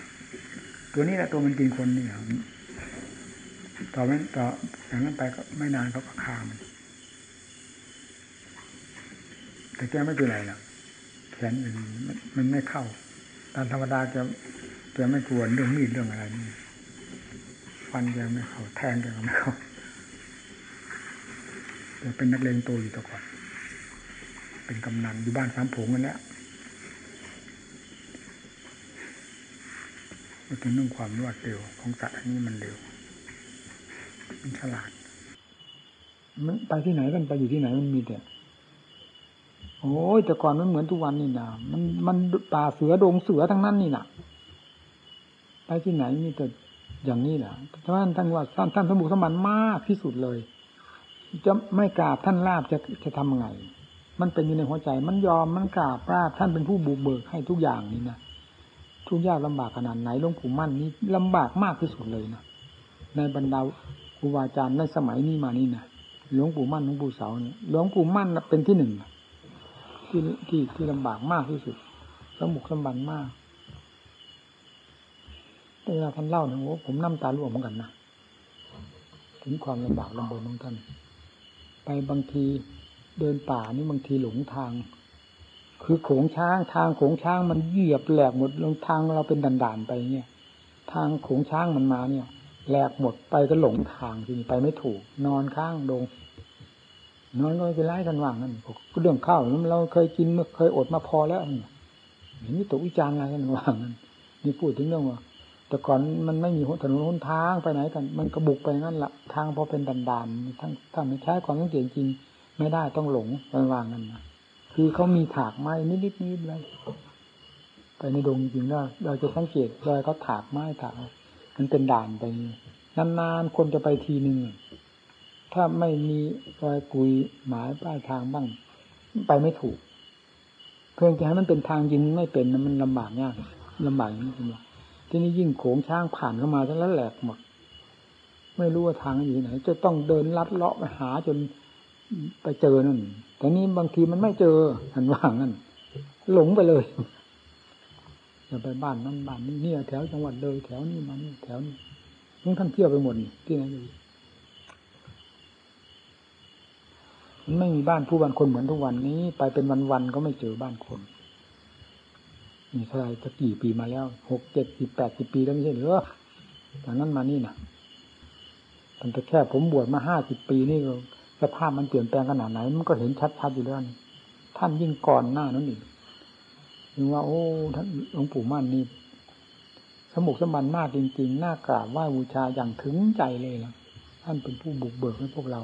ตัวนี้แหละตัวมันกินคนนี่ ต่อไม่ต่ออย่างนั้นไปก็ไม่นานเขาก็ฆ่ามัน แต่แกไม่เป็นไรหรอกแขนอื่นมันไม่เข้า ตามธรรมดาจะจะไม่กลัวเรื่องมีดเรื่องอะไรนี่ฟันยังไม่เข้าแทงยังไม่เข้าแต่เป็นนักเลงตัวอยู่ตะก่อน เป็นกำนันอยู่บ้านสามผงกันแล้วมันเป็นเรื่องความรวดเร็วของสัตว์อันนี้มันเร็ว มันฉลาด มันไปที่ไหนกันไปอยู่ที่ไหนมันมีแต่โอ้ยแต่ก่อนมันเหมือนทุกวันนี่นะมันมันป่าเสือดงเสือทั้งนั้นนี่นะไปที่ไหนมีแต่อย่างนี้แหละท่านท่านว่าท่านท่านสมุขสมันมากที่สุดเลย จะไม่กราบท่านลาบจะจะทำไง มันเป็นอยู่ในหัวใจ มันยอมมันกราบลาบท่านเป็นผู้บุกเบิกให้ทุกอย่างนี่นะทุกยากลำบากขนาดไหนหลวงปู่มั่นนี่ลำบากมากที่สุดเลยนะในบรรดา รูบาอาจารย์ในสมัยนี้มานี่นะหลวงปู่มั่นหลวงปู่เสาเนี่ยหลวงปู่มั่นเป็นที่หนึ่งที่ที่ที่ลำบากมากที่สุดสมุกสมบันมากเวลาท่านเล่าเนี่ยโอ้ผมน้ำตาร่วงเหมือนกันนะถึงความลำบากลำบนของท่านไปบางทีเดินป่านี่บางทีหลงทาง คือโขงช้างทางโขงช้างมันเหยียบแหลกหมดลงทางเราเป็นด่านๆไปเนี่ย ทางโขงช้างมันมาเนี่ย แหลกหมดไปก็หลงทางทีนี้ไปไม่ถูก นอนข้างดงนอนก็ไม่เป็นไรกันว่างนั่นก็เรื่องข้าวเราเคยกินเมื่อเคยอดมาพอแล้วเห็นนี่ตกวิจารณ์อะไรกันว่างนั่นนี่พูดถึงเรื่องว่า แต่ก่อนมันไม่มีถนนหนทางไปไหนกัน มันกระบุกไปงั้นละทางพอเป็นดันๆทั้งถ้าไม่ใช้ความสังเกตจริง ไม่ได้ต้องหลงไปวางนั่นนะคือเขามีถากไม้นิดๆนิดเลยไปในดงจริงๆแล้วเราจะสังเกตรอยเขาถากไม้ถาก มันเป็นด่านไปนานๆคนจะไปทีหนึ่งถ้าไม่มีรอยกุยหมายป้ายทางบ้าง ไปไม่ถูก เพื่อจะให้มันเป็นทางยิงไม่เป็นมันลำบากยากลำบากนี้จริงๆที่นี่ยิ่งโขงช้างผ่านเข้ามาแล้วแหลกหมดไม่รู้ว่าทางอยู่ไหน จะต้องเดินลัดเลาะไปหาจนไปเจอนั่นแต่นี้บางทีมันไม่เจอทันว่างั้นหลงไปเลย จะไปบ้านนั้นบ้านนี้เนี่ยแถวจังหวัดเลยแถวนี้มานี่แถวนี้ทุกท่านเที่ยวไปหมดที่ไหนเลยมันไม่มีบ้านผู้บ้านคนเหมือนทุกวันนี้ ไปเป็นวันๆก็ไม่เจอบ้านคนนี่เท่าไรจะกี่ปีมาแล้วหกเจ็ดสิบแปดสิบปีแล้วไม่ใช่หรือจากนั้นมานี่นะตั้งแต่แค่ผมบวชมาห้าสิบปีนี่ก็สภาพมันเปลี่ยนแปลงขนาดไหน มันก็เห็นชัดๆอยู่แล้วท่านยิ่งก่อนหน้านั้นอีก ถึงว่า โอ้ท่านหลวงปู่มั่นนี่สมุกสมบันมากจริงๆ น่ากราบไหว้บูชาอย่างถึงใจเลยล่ะ ท่านเป็นผู้บุกเบิกให้พวกเรา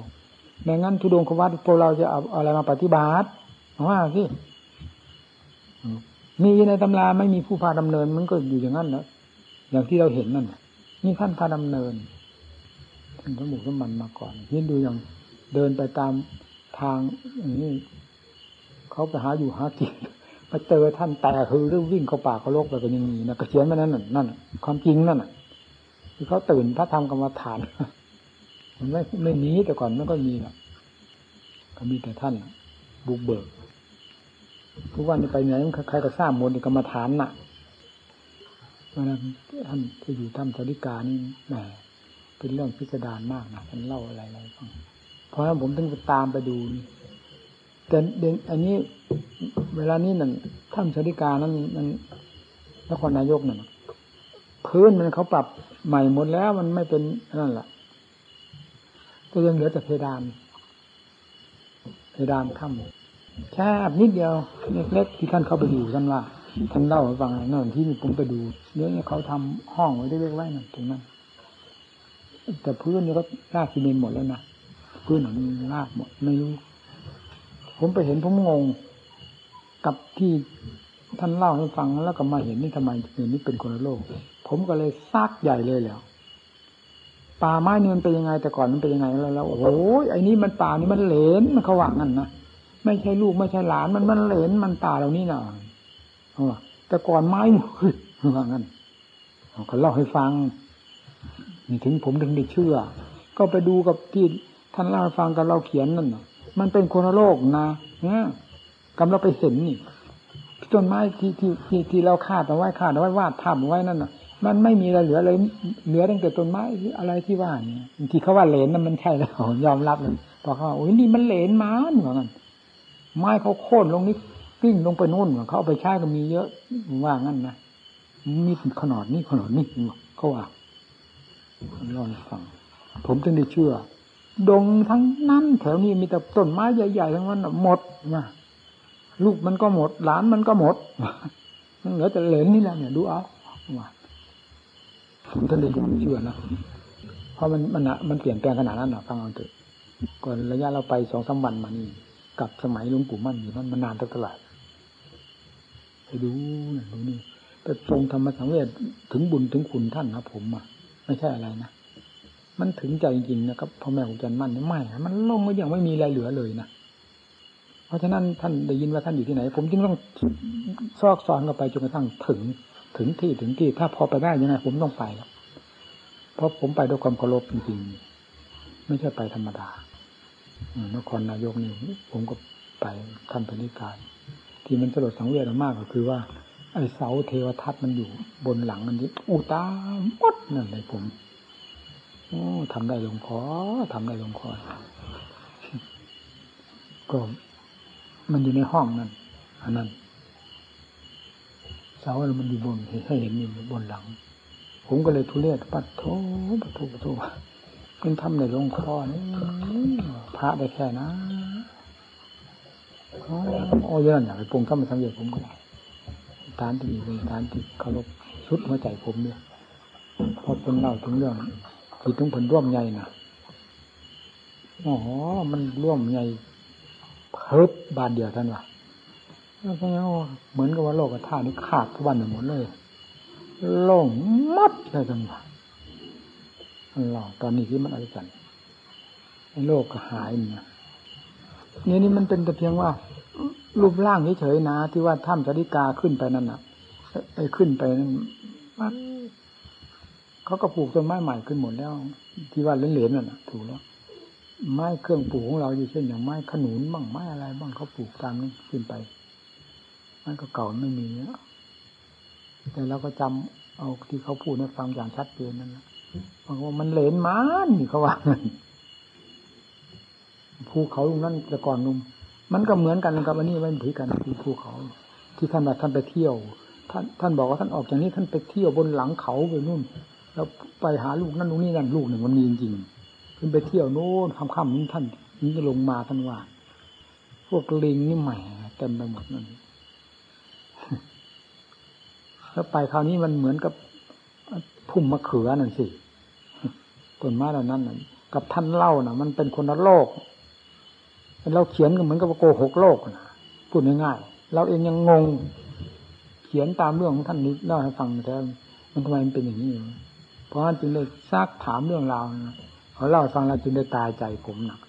ไม่งั้นทุดงควัตพวกเราจะเอาอะไรมาปฏิบัติว่าสิมีในตำราไม่มีผู้พาดำเนิน มันก็อยู่อย่างนั้นนะอย่างที่เราเห็นนั่นนี่ท่านพาดำเนินท่านสมุกสมบันมาก่อนเห็นดูอย่างเดินไปตามทางอย่างนี้เขาไปหาอยู่หากิน มาเจอท่านแต่คือเรื่องวิ่งเข้าป่าเขาโลกไปเป็นอย่างนี้นะกระเขียนมานั้นนั่นความจริงนั่นคือเขาตื่นพระธรรมกรรมฐานมันไม่ไม่มีแต่ก่อนมันก็มีหรอกก็มีแต่ท่านบุกเบิกทุกวันไปไหนใครก็ทราบมนต์กรรมฐานน่ะเพราะนั้นท่านที่อยู่ถ้ำสาริกานี่แหมเป็นเรื่องพิสดารมากนะท่านเล่าอะไรอะไรฟังเพราะฉะนั้นผมต้องไปตามไปดู แต่เด็กอันนี้ เวลานี้นั่นถ้ำสริกานั้นมันนครนายกนั่นพื้นมันเขาปรับใหม่หมดแล้วมันไม่เป็นนั่นแหละก็ยังเหลือแต่เพดาน เพดานถ้ำแค่นิดเดียวเล็กๆที่ท่านเข้าไปดูท่านว่าท่านเล่าให้ฟังนั่นที่ผมไปดูเนี้ยเขาทำห้องไว้เล็กๆไว้นั่นตรงนั้นแต่พื้นนี่ก็ลาดซีเมนต์หมดแล้วนะพื้นมันลาดหมดไม่รู้ ผมไปเห็นผมงง กับที่ท่านเล่าให้ฟังแล้วก็มาเห็นนี่ทำไมเห็นนี่เป็นคนละโลก ผมก็เลยซากใหญ่เลยแล้วป่าไม้นี่มันเป็นยังไงแต่ก่อนมันเป็นยังไงแล้วแล้วโอ้ยไอ้นี่มันป่านี่มันเหลนมันเขาว่างั้นนะไม่ใช่ลูกไม่ใช่หลานมันมันเหลนมันป่าเหล่านี้น่ะแต่ก่อนไม้ว่างั้นเขาเล่าให้ฟังนี่ถึงผมถึงได้เชื่อ ก็ไปดูกับที่ท่านเล่าให้ฟังกับเราเขียนนั่นน่ะ มันเป็นคนโลกนะเนี่ยกำลังไปเห็นนี่ต้นไม้ที่ที่ที่ที่เราคาดเอาไว้คาดเอาไว้วาดภาพเอาไว้นั่นน่ะ มันไม่มีอะไรเหลือเลยเหลือตั้งแต่ต้นไม้อะไรที่ว่าเนี่ยที่เขาว่าเหลนนั่นมันใช่แล้วยอมรับเลยพอเขาโอ้ยนี่มันเหลนมาเหมือนกันไม้เขาโค่นลงนี่กิ้งลงไปนู่นเขาเอาไปใช้ก็มีเยอะว่างั้นนะมีขนาดนี้ขนาดนี้เขาว่าเล่าให้ฟังผมจึงได้เชื่อ ดงทั้งนั้นแถวนี้มีแต่ต้นไม้ใหญ่ ๆ ทั้งนั้นหมดมาลูกมันก็หมด หลานมันก็หมดเหลือแต่เหลนนี่แหละเนี่ยดูเอาว่าผมท่านได้ยอมเชื่อนะเพราะมันมันมันเปลี่ยนแปลงขนาดนั้นนะฟังเอาเถอะก่อนระยะเราไปสองสามวันมานี่กับสมัยหลวงปู่มั่นอยู่นั่นมันนานเท่าไหร่ไปดูนะดูนี่แต่ทรงธรรมสังเวชถึงบุญถึงคุณท่านนะผมอะไม่ใช่อะไรนะ มันถึงใจจริงๆนะครับพ่อแม่ของจันมั่นไม่มันล่มก็ยังไม่มีอะไรเหลือเลยนะเพราะฉะนั้นท่านได้ยินว่าท่านอยู่ที่ไหน ผมจึงต้องซอกซอนเข้าไปจนกระทั่งถึงถึงที่ถึงที่ ถ้าพอไปได้ยังไง ผมต้องไปแล้วเพราะผมไปด้วยความเคารพจริงๆ ไม่ใช่ไปธรรมดานครนายกนี่ผมก็ไปท่านปณิกายที่มันสลดสังเวชมากก็คือว่า ไอ้เสาเทวทัศน์มันอยู่บนหลังมันนี้อุตามดนั่นเลยผม ทำได้ลงคอทำได้ลงคอก็มันอยู่ในห้องนั่นอันนั้นเสาอะไรมันอยู่บนให้เห็นอยู่บนหลัง ผมก็เลยทุเรศปัดโถปัดโถปัดโถมันทำในลงคอนี่พระได้แค่นะโอ้ยนั่นอยากไปปรุงทำมาทำเยอะผมก็ได้ฐานที่เป็นฐานที่เคารพชุดหัวใจผมเนี่ยพอเป็นเล่าถึงเรื่อง จิตถึงผลร่วมใหญ่นะอ๋อ มันร่วมใหญ่เพิบบานเดียวท่านวะแล้วก็เหมือนกับว่าโลกธาตุนี้ขาดทุกวันหมดเลยโล่งมัดเลยทั้งวันหลอตอนนี้ที่มันอะไรกันโลกก็หายนะนี่นี่มันเป็นแต่เพียงว่า รูปร่างเฉยๆนะ ที่ว่าถ้ำจริกาขึ้นไปนั่นน่ะไอ้ขึ้นไปนั่น เขาก็ปลูกต้นไม้ใหม่ขึ้นหมดแล้ว ที่ว่าเหลนๆนั่นน่ะถูกแล้วไม้เครื่องปลูกของเราอยู่เช่นอย่างไม้ขนุนบ้างไม้อะไรบ้างเขาปลูกตามนี้ขึ้นไปมันก็เก่าไม่มีแต่เราก็จำเอาที่เขาพูดให้ฟังอย่างชัดเจนนั่นแหละบอกว่ามันเหลนมันนี่เขาว่าภูเขาตรงนั้นแต่ก่อนนุ่มมันก็เหมือนกันกับอันนี้ไม่ถือกันคือภูเขา ที่ท่านบอกท่านไปเที่ยว ท่านท่านบอกว่าท่านออกจากนี้ท่านไปเที่ยวบนหลังเขาไปนู่น แล้วไปหาลูกนั่นลูกนี่นั่นลูกหนึ่งมันมีจริงๆขึ้นไปเที่ยวโน่นค่ำๆนี้ท่านนี่จะลงมาท่านว่า พวกลิงนี่ใหม่เต็มไปหมดนั่นแล้วไปคราวนี้มันเหมือนกับพุ่มมะเขือนั่นสิต้นไม้เหล่านั้นกับท่านเล่านะมันเป็นคนละโลกเราเขียนก็เหมือนกับโกหกโลกนะพูดง่ายๆเราเองยังงง เขียนตามเรื่องของท่านนี้เล่าให้ฟังแต่มันทำไมมันเป็นอย่างนี้ เพราะฉะนั้นจึงได้ซักถามเรื่องราวนะเขาเล่าฟังเราจึงได้ตายใจผมหนัก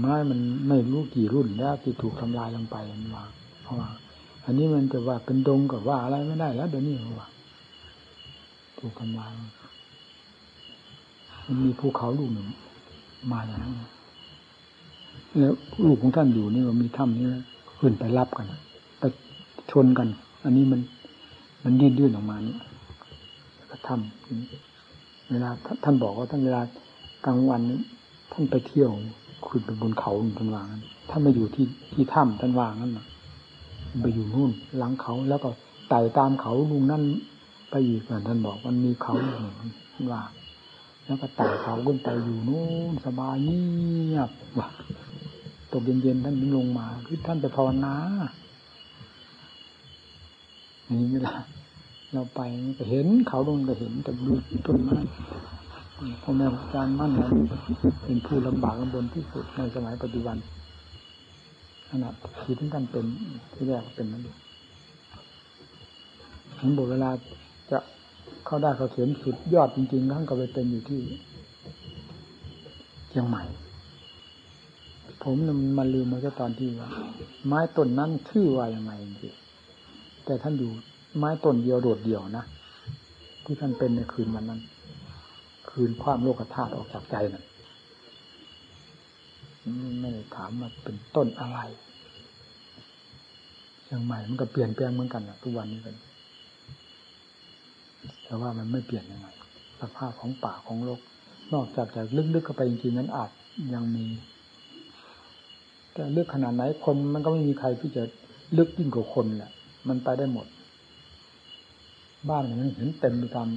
ไม้มันไม่รู้กี่รุ่นแล้วที่ถูกทำลายลงไปมันว่าเพราะว่า อันนี้มันจะว่าเป็นดงกับว่าอะไรไม่ได้แล้วเดี๋ยวนี้ว่า ถูกทำลายมันมีภูเขาลูกหนึ่งมาอย่างนั้นแล้วลูกของท่านอยู่นี่ว่ามีถ้ำนี้ขึ้นไปรับกันไปชนกัน อันนี้มัน มันยืดยืดออกมาเนี่ก็ทำเวลาท่านบอกว่าท่านเวลากลางวันท่านไปเที่ยวขึ้นไปบนเขาท่านวางท่านไมาอยู่ที่ที่ถ้ำท่านวางนั่นนะไปอยู่นู่นหลังเขาแล้วก็ไต่ตามเขาลุงนั่นไปอีกท่านบอกมันมีเขาหนึ่งว่าแล้วก็ไต่เขาขึ้นไปอยู่นู่นสบายเงียบว่าตกเย็นๆท่านลงมาคือท่านไปภาวนา นี้เวลาเราไปก็เห็นเขาลงก็เห็นแต่ดูต้นไม้พ่อแม่อาจารย์มั่นนะเป็นผู้ลำบากลำบนที่สุดในสมัยปัจจุบันขนาดที่ท่านเป็นที่แรกเป็นนั้นผมบอกเวลาจะเข้าได้เขาเขียนสุดยอดจริงๆท่านก็ไปเป็นอยู่ที่เชียงใหม่ ผมมันลืมมาแค่ตอนที่ว่าไม้ต้นนั้นชื่อว่ายังไงจริง แต่ท่านอยู่ไม้ต้นเดียวโดดเดี่ยวนะที่ท่านเป็นในคืนวันนั้น คืนความโลกธาตุออกจากใจนั่นไม่ได้ถามว่าเป็นต้นอะไรเชียงใหม่มันก็เปลี่ยนแปลงเหมือนกันนะทุกวันนี้กันแต่ว่ามันไม่เปลี่ยนยังไงสภาพของป่าของโลก นอกจากจะลึกๆเข้าไปจริงๆนั้นอาจยังมี แต่ลึกขนาดไหนคนมันก็ไม่มีใครที่จะลึกยิ่งกว่าคนแหละ มันไปได้หมด บ้านมันเห็นเต็มไปตาม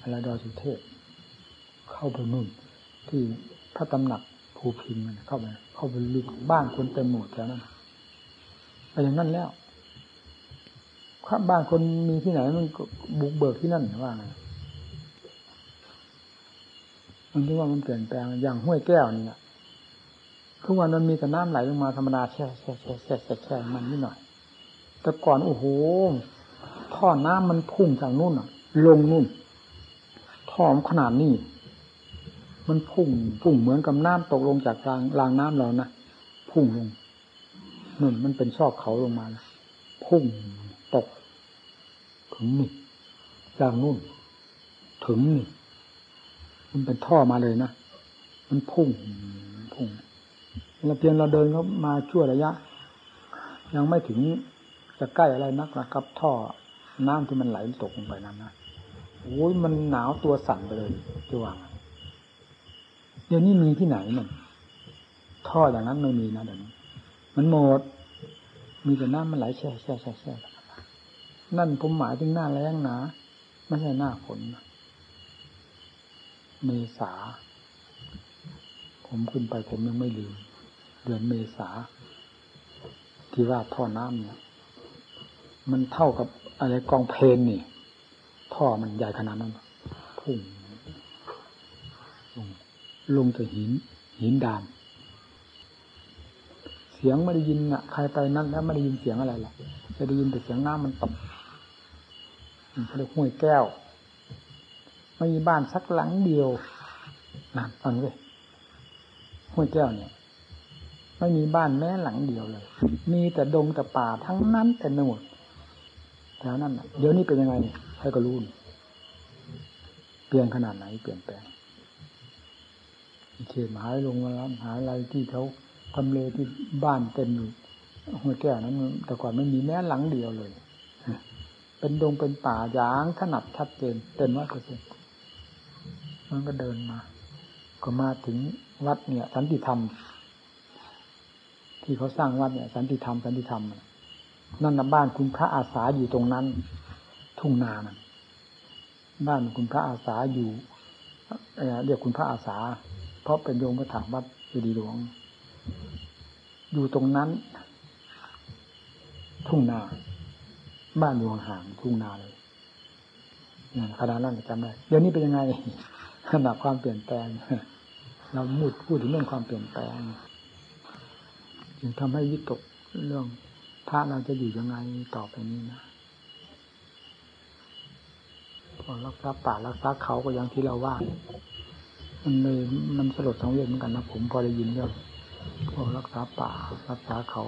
อะไรดอยสุเทพ เข้าไปนู่น ที่พระตำหนักภูพิงมันเข้าไปเข้าไปลึกบ้านคนเต็มหมดแถวนั้นไปอย่างนั้นแล้วครับบ้านคนมีที่ไหนมันบุกเบิกที่นั่นว่าไงมันที่ว่ามันเปลี่ยนแปลงอย่างห้วยแก้วนี่ทุกวันมันมีแต่น้ำไหลลงมาธรรมดาแช่แช่แช่แช่แช่แช่มันนิดหน่อย แต่ก่อนโอ้โห ท่อน้ำมันพุ่งจากนู่นอะ ลงนู่นท่อมขนาดนี้ มันพุ่งพุ่งเหมือนกับน้ำตกลงจากรางรางน้ำเรานะพุ่งลงนู่นมันเป็นซอกเขาลงมานะพุ่งตก ถึงนี่จากนู่น ถึงนี่ มันเป็นท่อมาเลยนะมันพุ่งพุ่งเราเพียงเราเดินเขามาชั่วระยะ ยังไม่ถึง จะใกล้อะไรนักนะครับ ท่อน้ำที่มันไหลตกลงไปนั้นนะโอ้ยมันหนาวตัวสั่นไปเลยจะวางเดี๋ยวนี้มีที่ไหนมันท่ออย่างนั้นไม่มีนะเดี๋ยวนี้มันหมด มีแต่น้ำมันไหลแช่แช่แช่แช่นั่นผมหมายถึงหน้าแรงนะไม่ใช่หน้าฝนเมษา ผมขึ้นไปผมยังไม่ลืมเดือนเมษาที่ว่าท่อน้ำเนี่ย มันเท่ากับอะไรกองเพลนนี่ ท่อมันใหญ่ขนาดนั้นพุ่งลงลงจากหิน หินดาน เสียงไม่ได้ยินอะ ใครไปนั่นแล้วไม่ได้ยินเสียงอะไรหรอกจะได้ยินแต่เสียงน้ำมันตกเขาเรียกห้วยแก้ว ไม่มีบ้านสักหลังเดียวนั่นฟังเลยห้วยแก้วเนี่ย ไม่มีบ้านแม้หลังเดียวเลย มีแต่ดงแต่ป่าทั้งนั้นแต่หมด แถวนั้นเดี๋ยวนี้เป็นยังไงใครก็รู้เปลี่ยนขนาดไหน เปลี่ยนแปลงเขตมหาลงมาแล้วหาอะไรที่เขาทำเลที่บ้านเต็มอยู่ห้วยแก้วนั้น แต่ก่อนไม่มีแม้หลังเดียวเลย เป็นดงเป็นป่าอย่างถนัดชัดเจนเต็มร้อยเปอร์เซ็นต์มันก็เดินมา ก็มาถึงวัดเนี่ย สันติธรรม ที่เขาสร้างวัดเนี่ย สันติธรรมสันติธรรม นั่นนะบ้านคุณพระอาสาอยู่ตรงนั้น ทุ่งนานะบ้านคุณพระอาสาอยู่เรียกคุณพระอาสา เพราะเป็นโยมพระถามวัดเจดีหลวง อยู่ตรงนั้น ทุ่งนา บ้านอยู่ห่างทุ่งนาเลยขนาดนั้นจำได้เดี๋ยวนี้เป็นยังไงขนาดความเปลี่ยนแปลงเราพูดพูดถึงเรื่องความเปลี่ยนแปลงจึงทำให้วิตกเรื่อง พระเราจะอยู่ยังไงต่อไปนี้นะพอรักษาป่ารักษาเขาก็อย่างที่เราว่า มันเลยมันสลดสังเวชเหมือนกันนะผมพอได้ยินเรื่องพอรักษาป่ารักษาเขา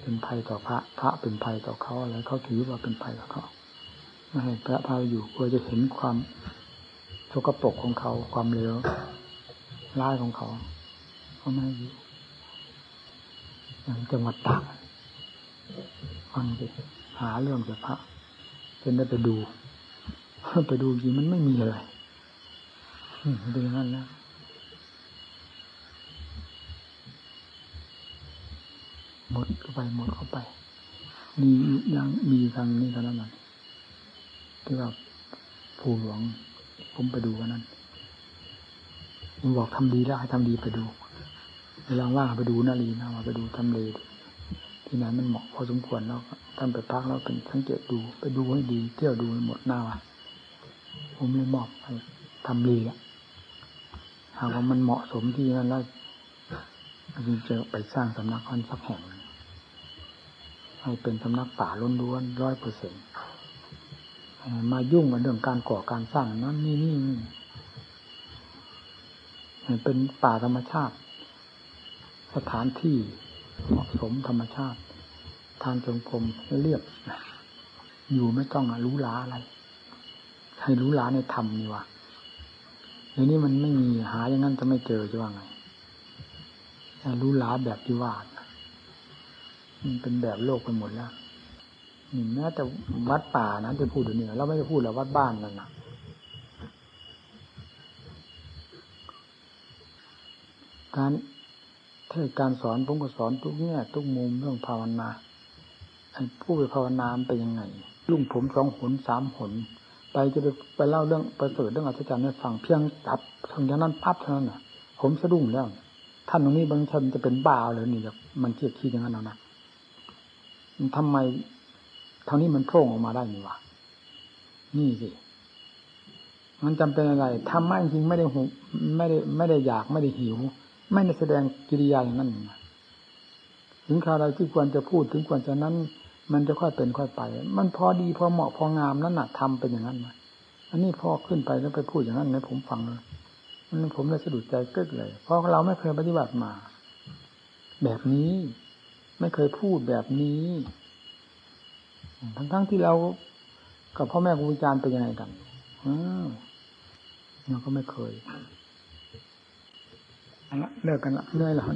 เป็นภัยต่อพระ พระเป็นภัยต่อเขาอะไรเขาถือว่าเป็นภัยต่อเขาไม่ให้พระพาอยู่กลัวจะเห็นความสกปรกของเขาความเลวร้ายของเขาเขาไม่อยู่อย่างจังหวัดตาก ฟังไปหาเรื่องจากพระจนได้ไปดูไปดูจริงมันไม่มีอะไรเป็นอย่างนั้นนะหมดเข้าไปหมดเข้าไป มียังมีทางนี้เท่านั้นนะที่ว่าผู้หลวง ผมไปดูวันนั้นผมบอกทำดีแล้วให้ทำดีไปดูเวลาว่างไปดูนาลีนะมาไปดูทำเล ที่ไหนมันเหมาะพอสมควรแล้วท่านไปพักแล้วเป็นสังเกตดูไปดูให้ดี เที่ยวดูหมดหน้าว่ะผมเลยมอบให้ทำลีอะหากว่ามันเหมาะสมที่นั้นแล้วจึงจะไปสร้างสำนักอันสักแห่ง ให้เป็นสำนักป่าล้นล้วนร้อยเปอร์เซ็นต์มายุ่งกับเรื่องการก่อการสร้างนั้นนี่นี่เป็นป่าธรรมชาติ สถานที่ เหมาะสมธรรมชาติ ทางจงกรมเรียบ อยู่ไม่ต้องรู้ล้าอะไร ให้รู้ล้าในธรรมนี่วะเดี๋ยวนี้มันไม่มีหาอย่างนั้นจะไม่เจอจะว่าไงรู้หลาแบบที่ว่ามันเป็นแบบโลกไปหมดแล้วนี่แม้แต่วัดป่านะที่พูดอยู่นี่เราไม่ได้พูดแล้ววัดบ้านนั่นนะการ เทศการสอนผมก็สอนทุกแง่ทุกมุมเรื่องภาวนาไอ้ผู้ไปภาวนาเป็นยังไงลุ่งผมสองหนสามหน ไปจะไปไปเล่าเรื่องประเสริฐเรื่องอัศจรรย์ให้ฟังเพียงจับทางนั้นปั๊บเท่านั้นน่ะ ผมสะดุ้งแล้ว ท่านตรงนี้บางท่านจะเป็นบ้าเลยนี่แบบมันเทียดขี้อย่างนั้นเอานะมันทำไมเท่านี้มันโผล่ออกมาได้นี่วะนี่สิมันจำเป็นอะไรทำไม่จริงไม่ได้หุไม่ได้ไม่ได้อยากไม่ได้หิว ไม่ได้แสดงกิริยาอย่างนั้นถึงคราวใดที่ควรจะพูดถึงควรจะนั้น มันจะค่อยเป็นค่อยไป มันพอดีพอเหมาะพองามนั่นน่ะทำเป็นอย่างนั้นนะอันนี้พอขึ้นไปแล้วไปพูดอย่างนั้นนะผมฟังเลยมันผมเลยสะดุดใจเกึกเลย เพราะเราไม่เคยปฏิบัติมา แบบนี้ไม่เคยพูดแบบนี้ทั้งๆทที่เรากับพ่อแม่ครูอาจารย์เป็นยังไงกันอืมเราก็ไม่เคย ละเลิกกันละเลื่อยแล้ว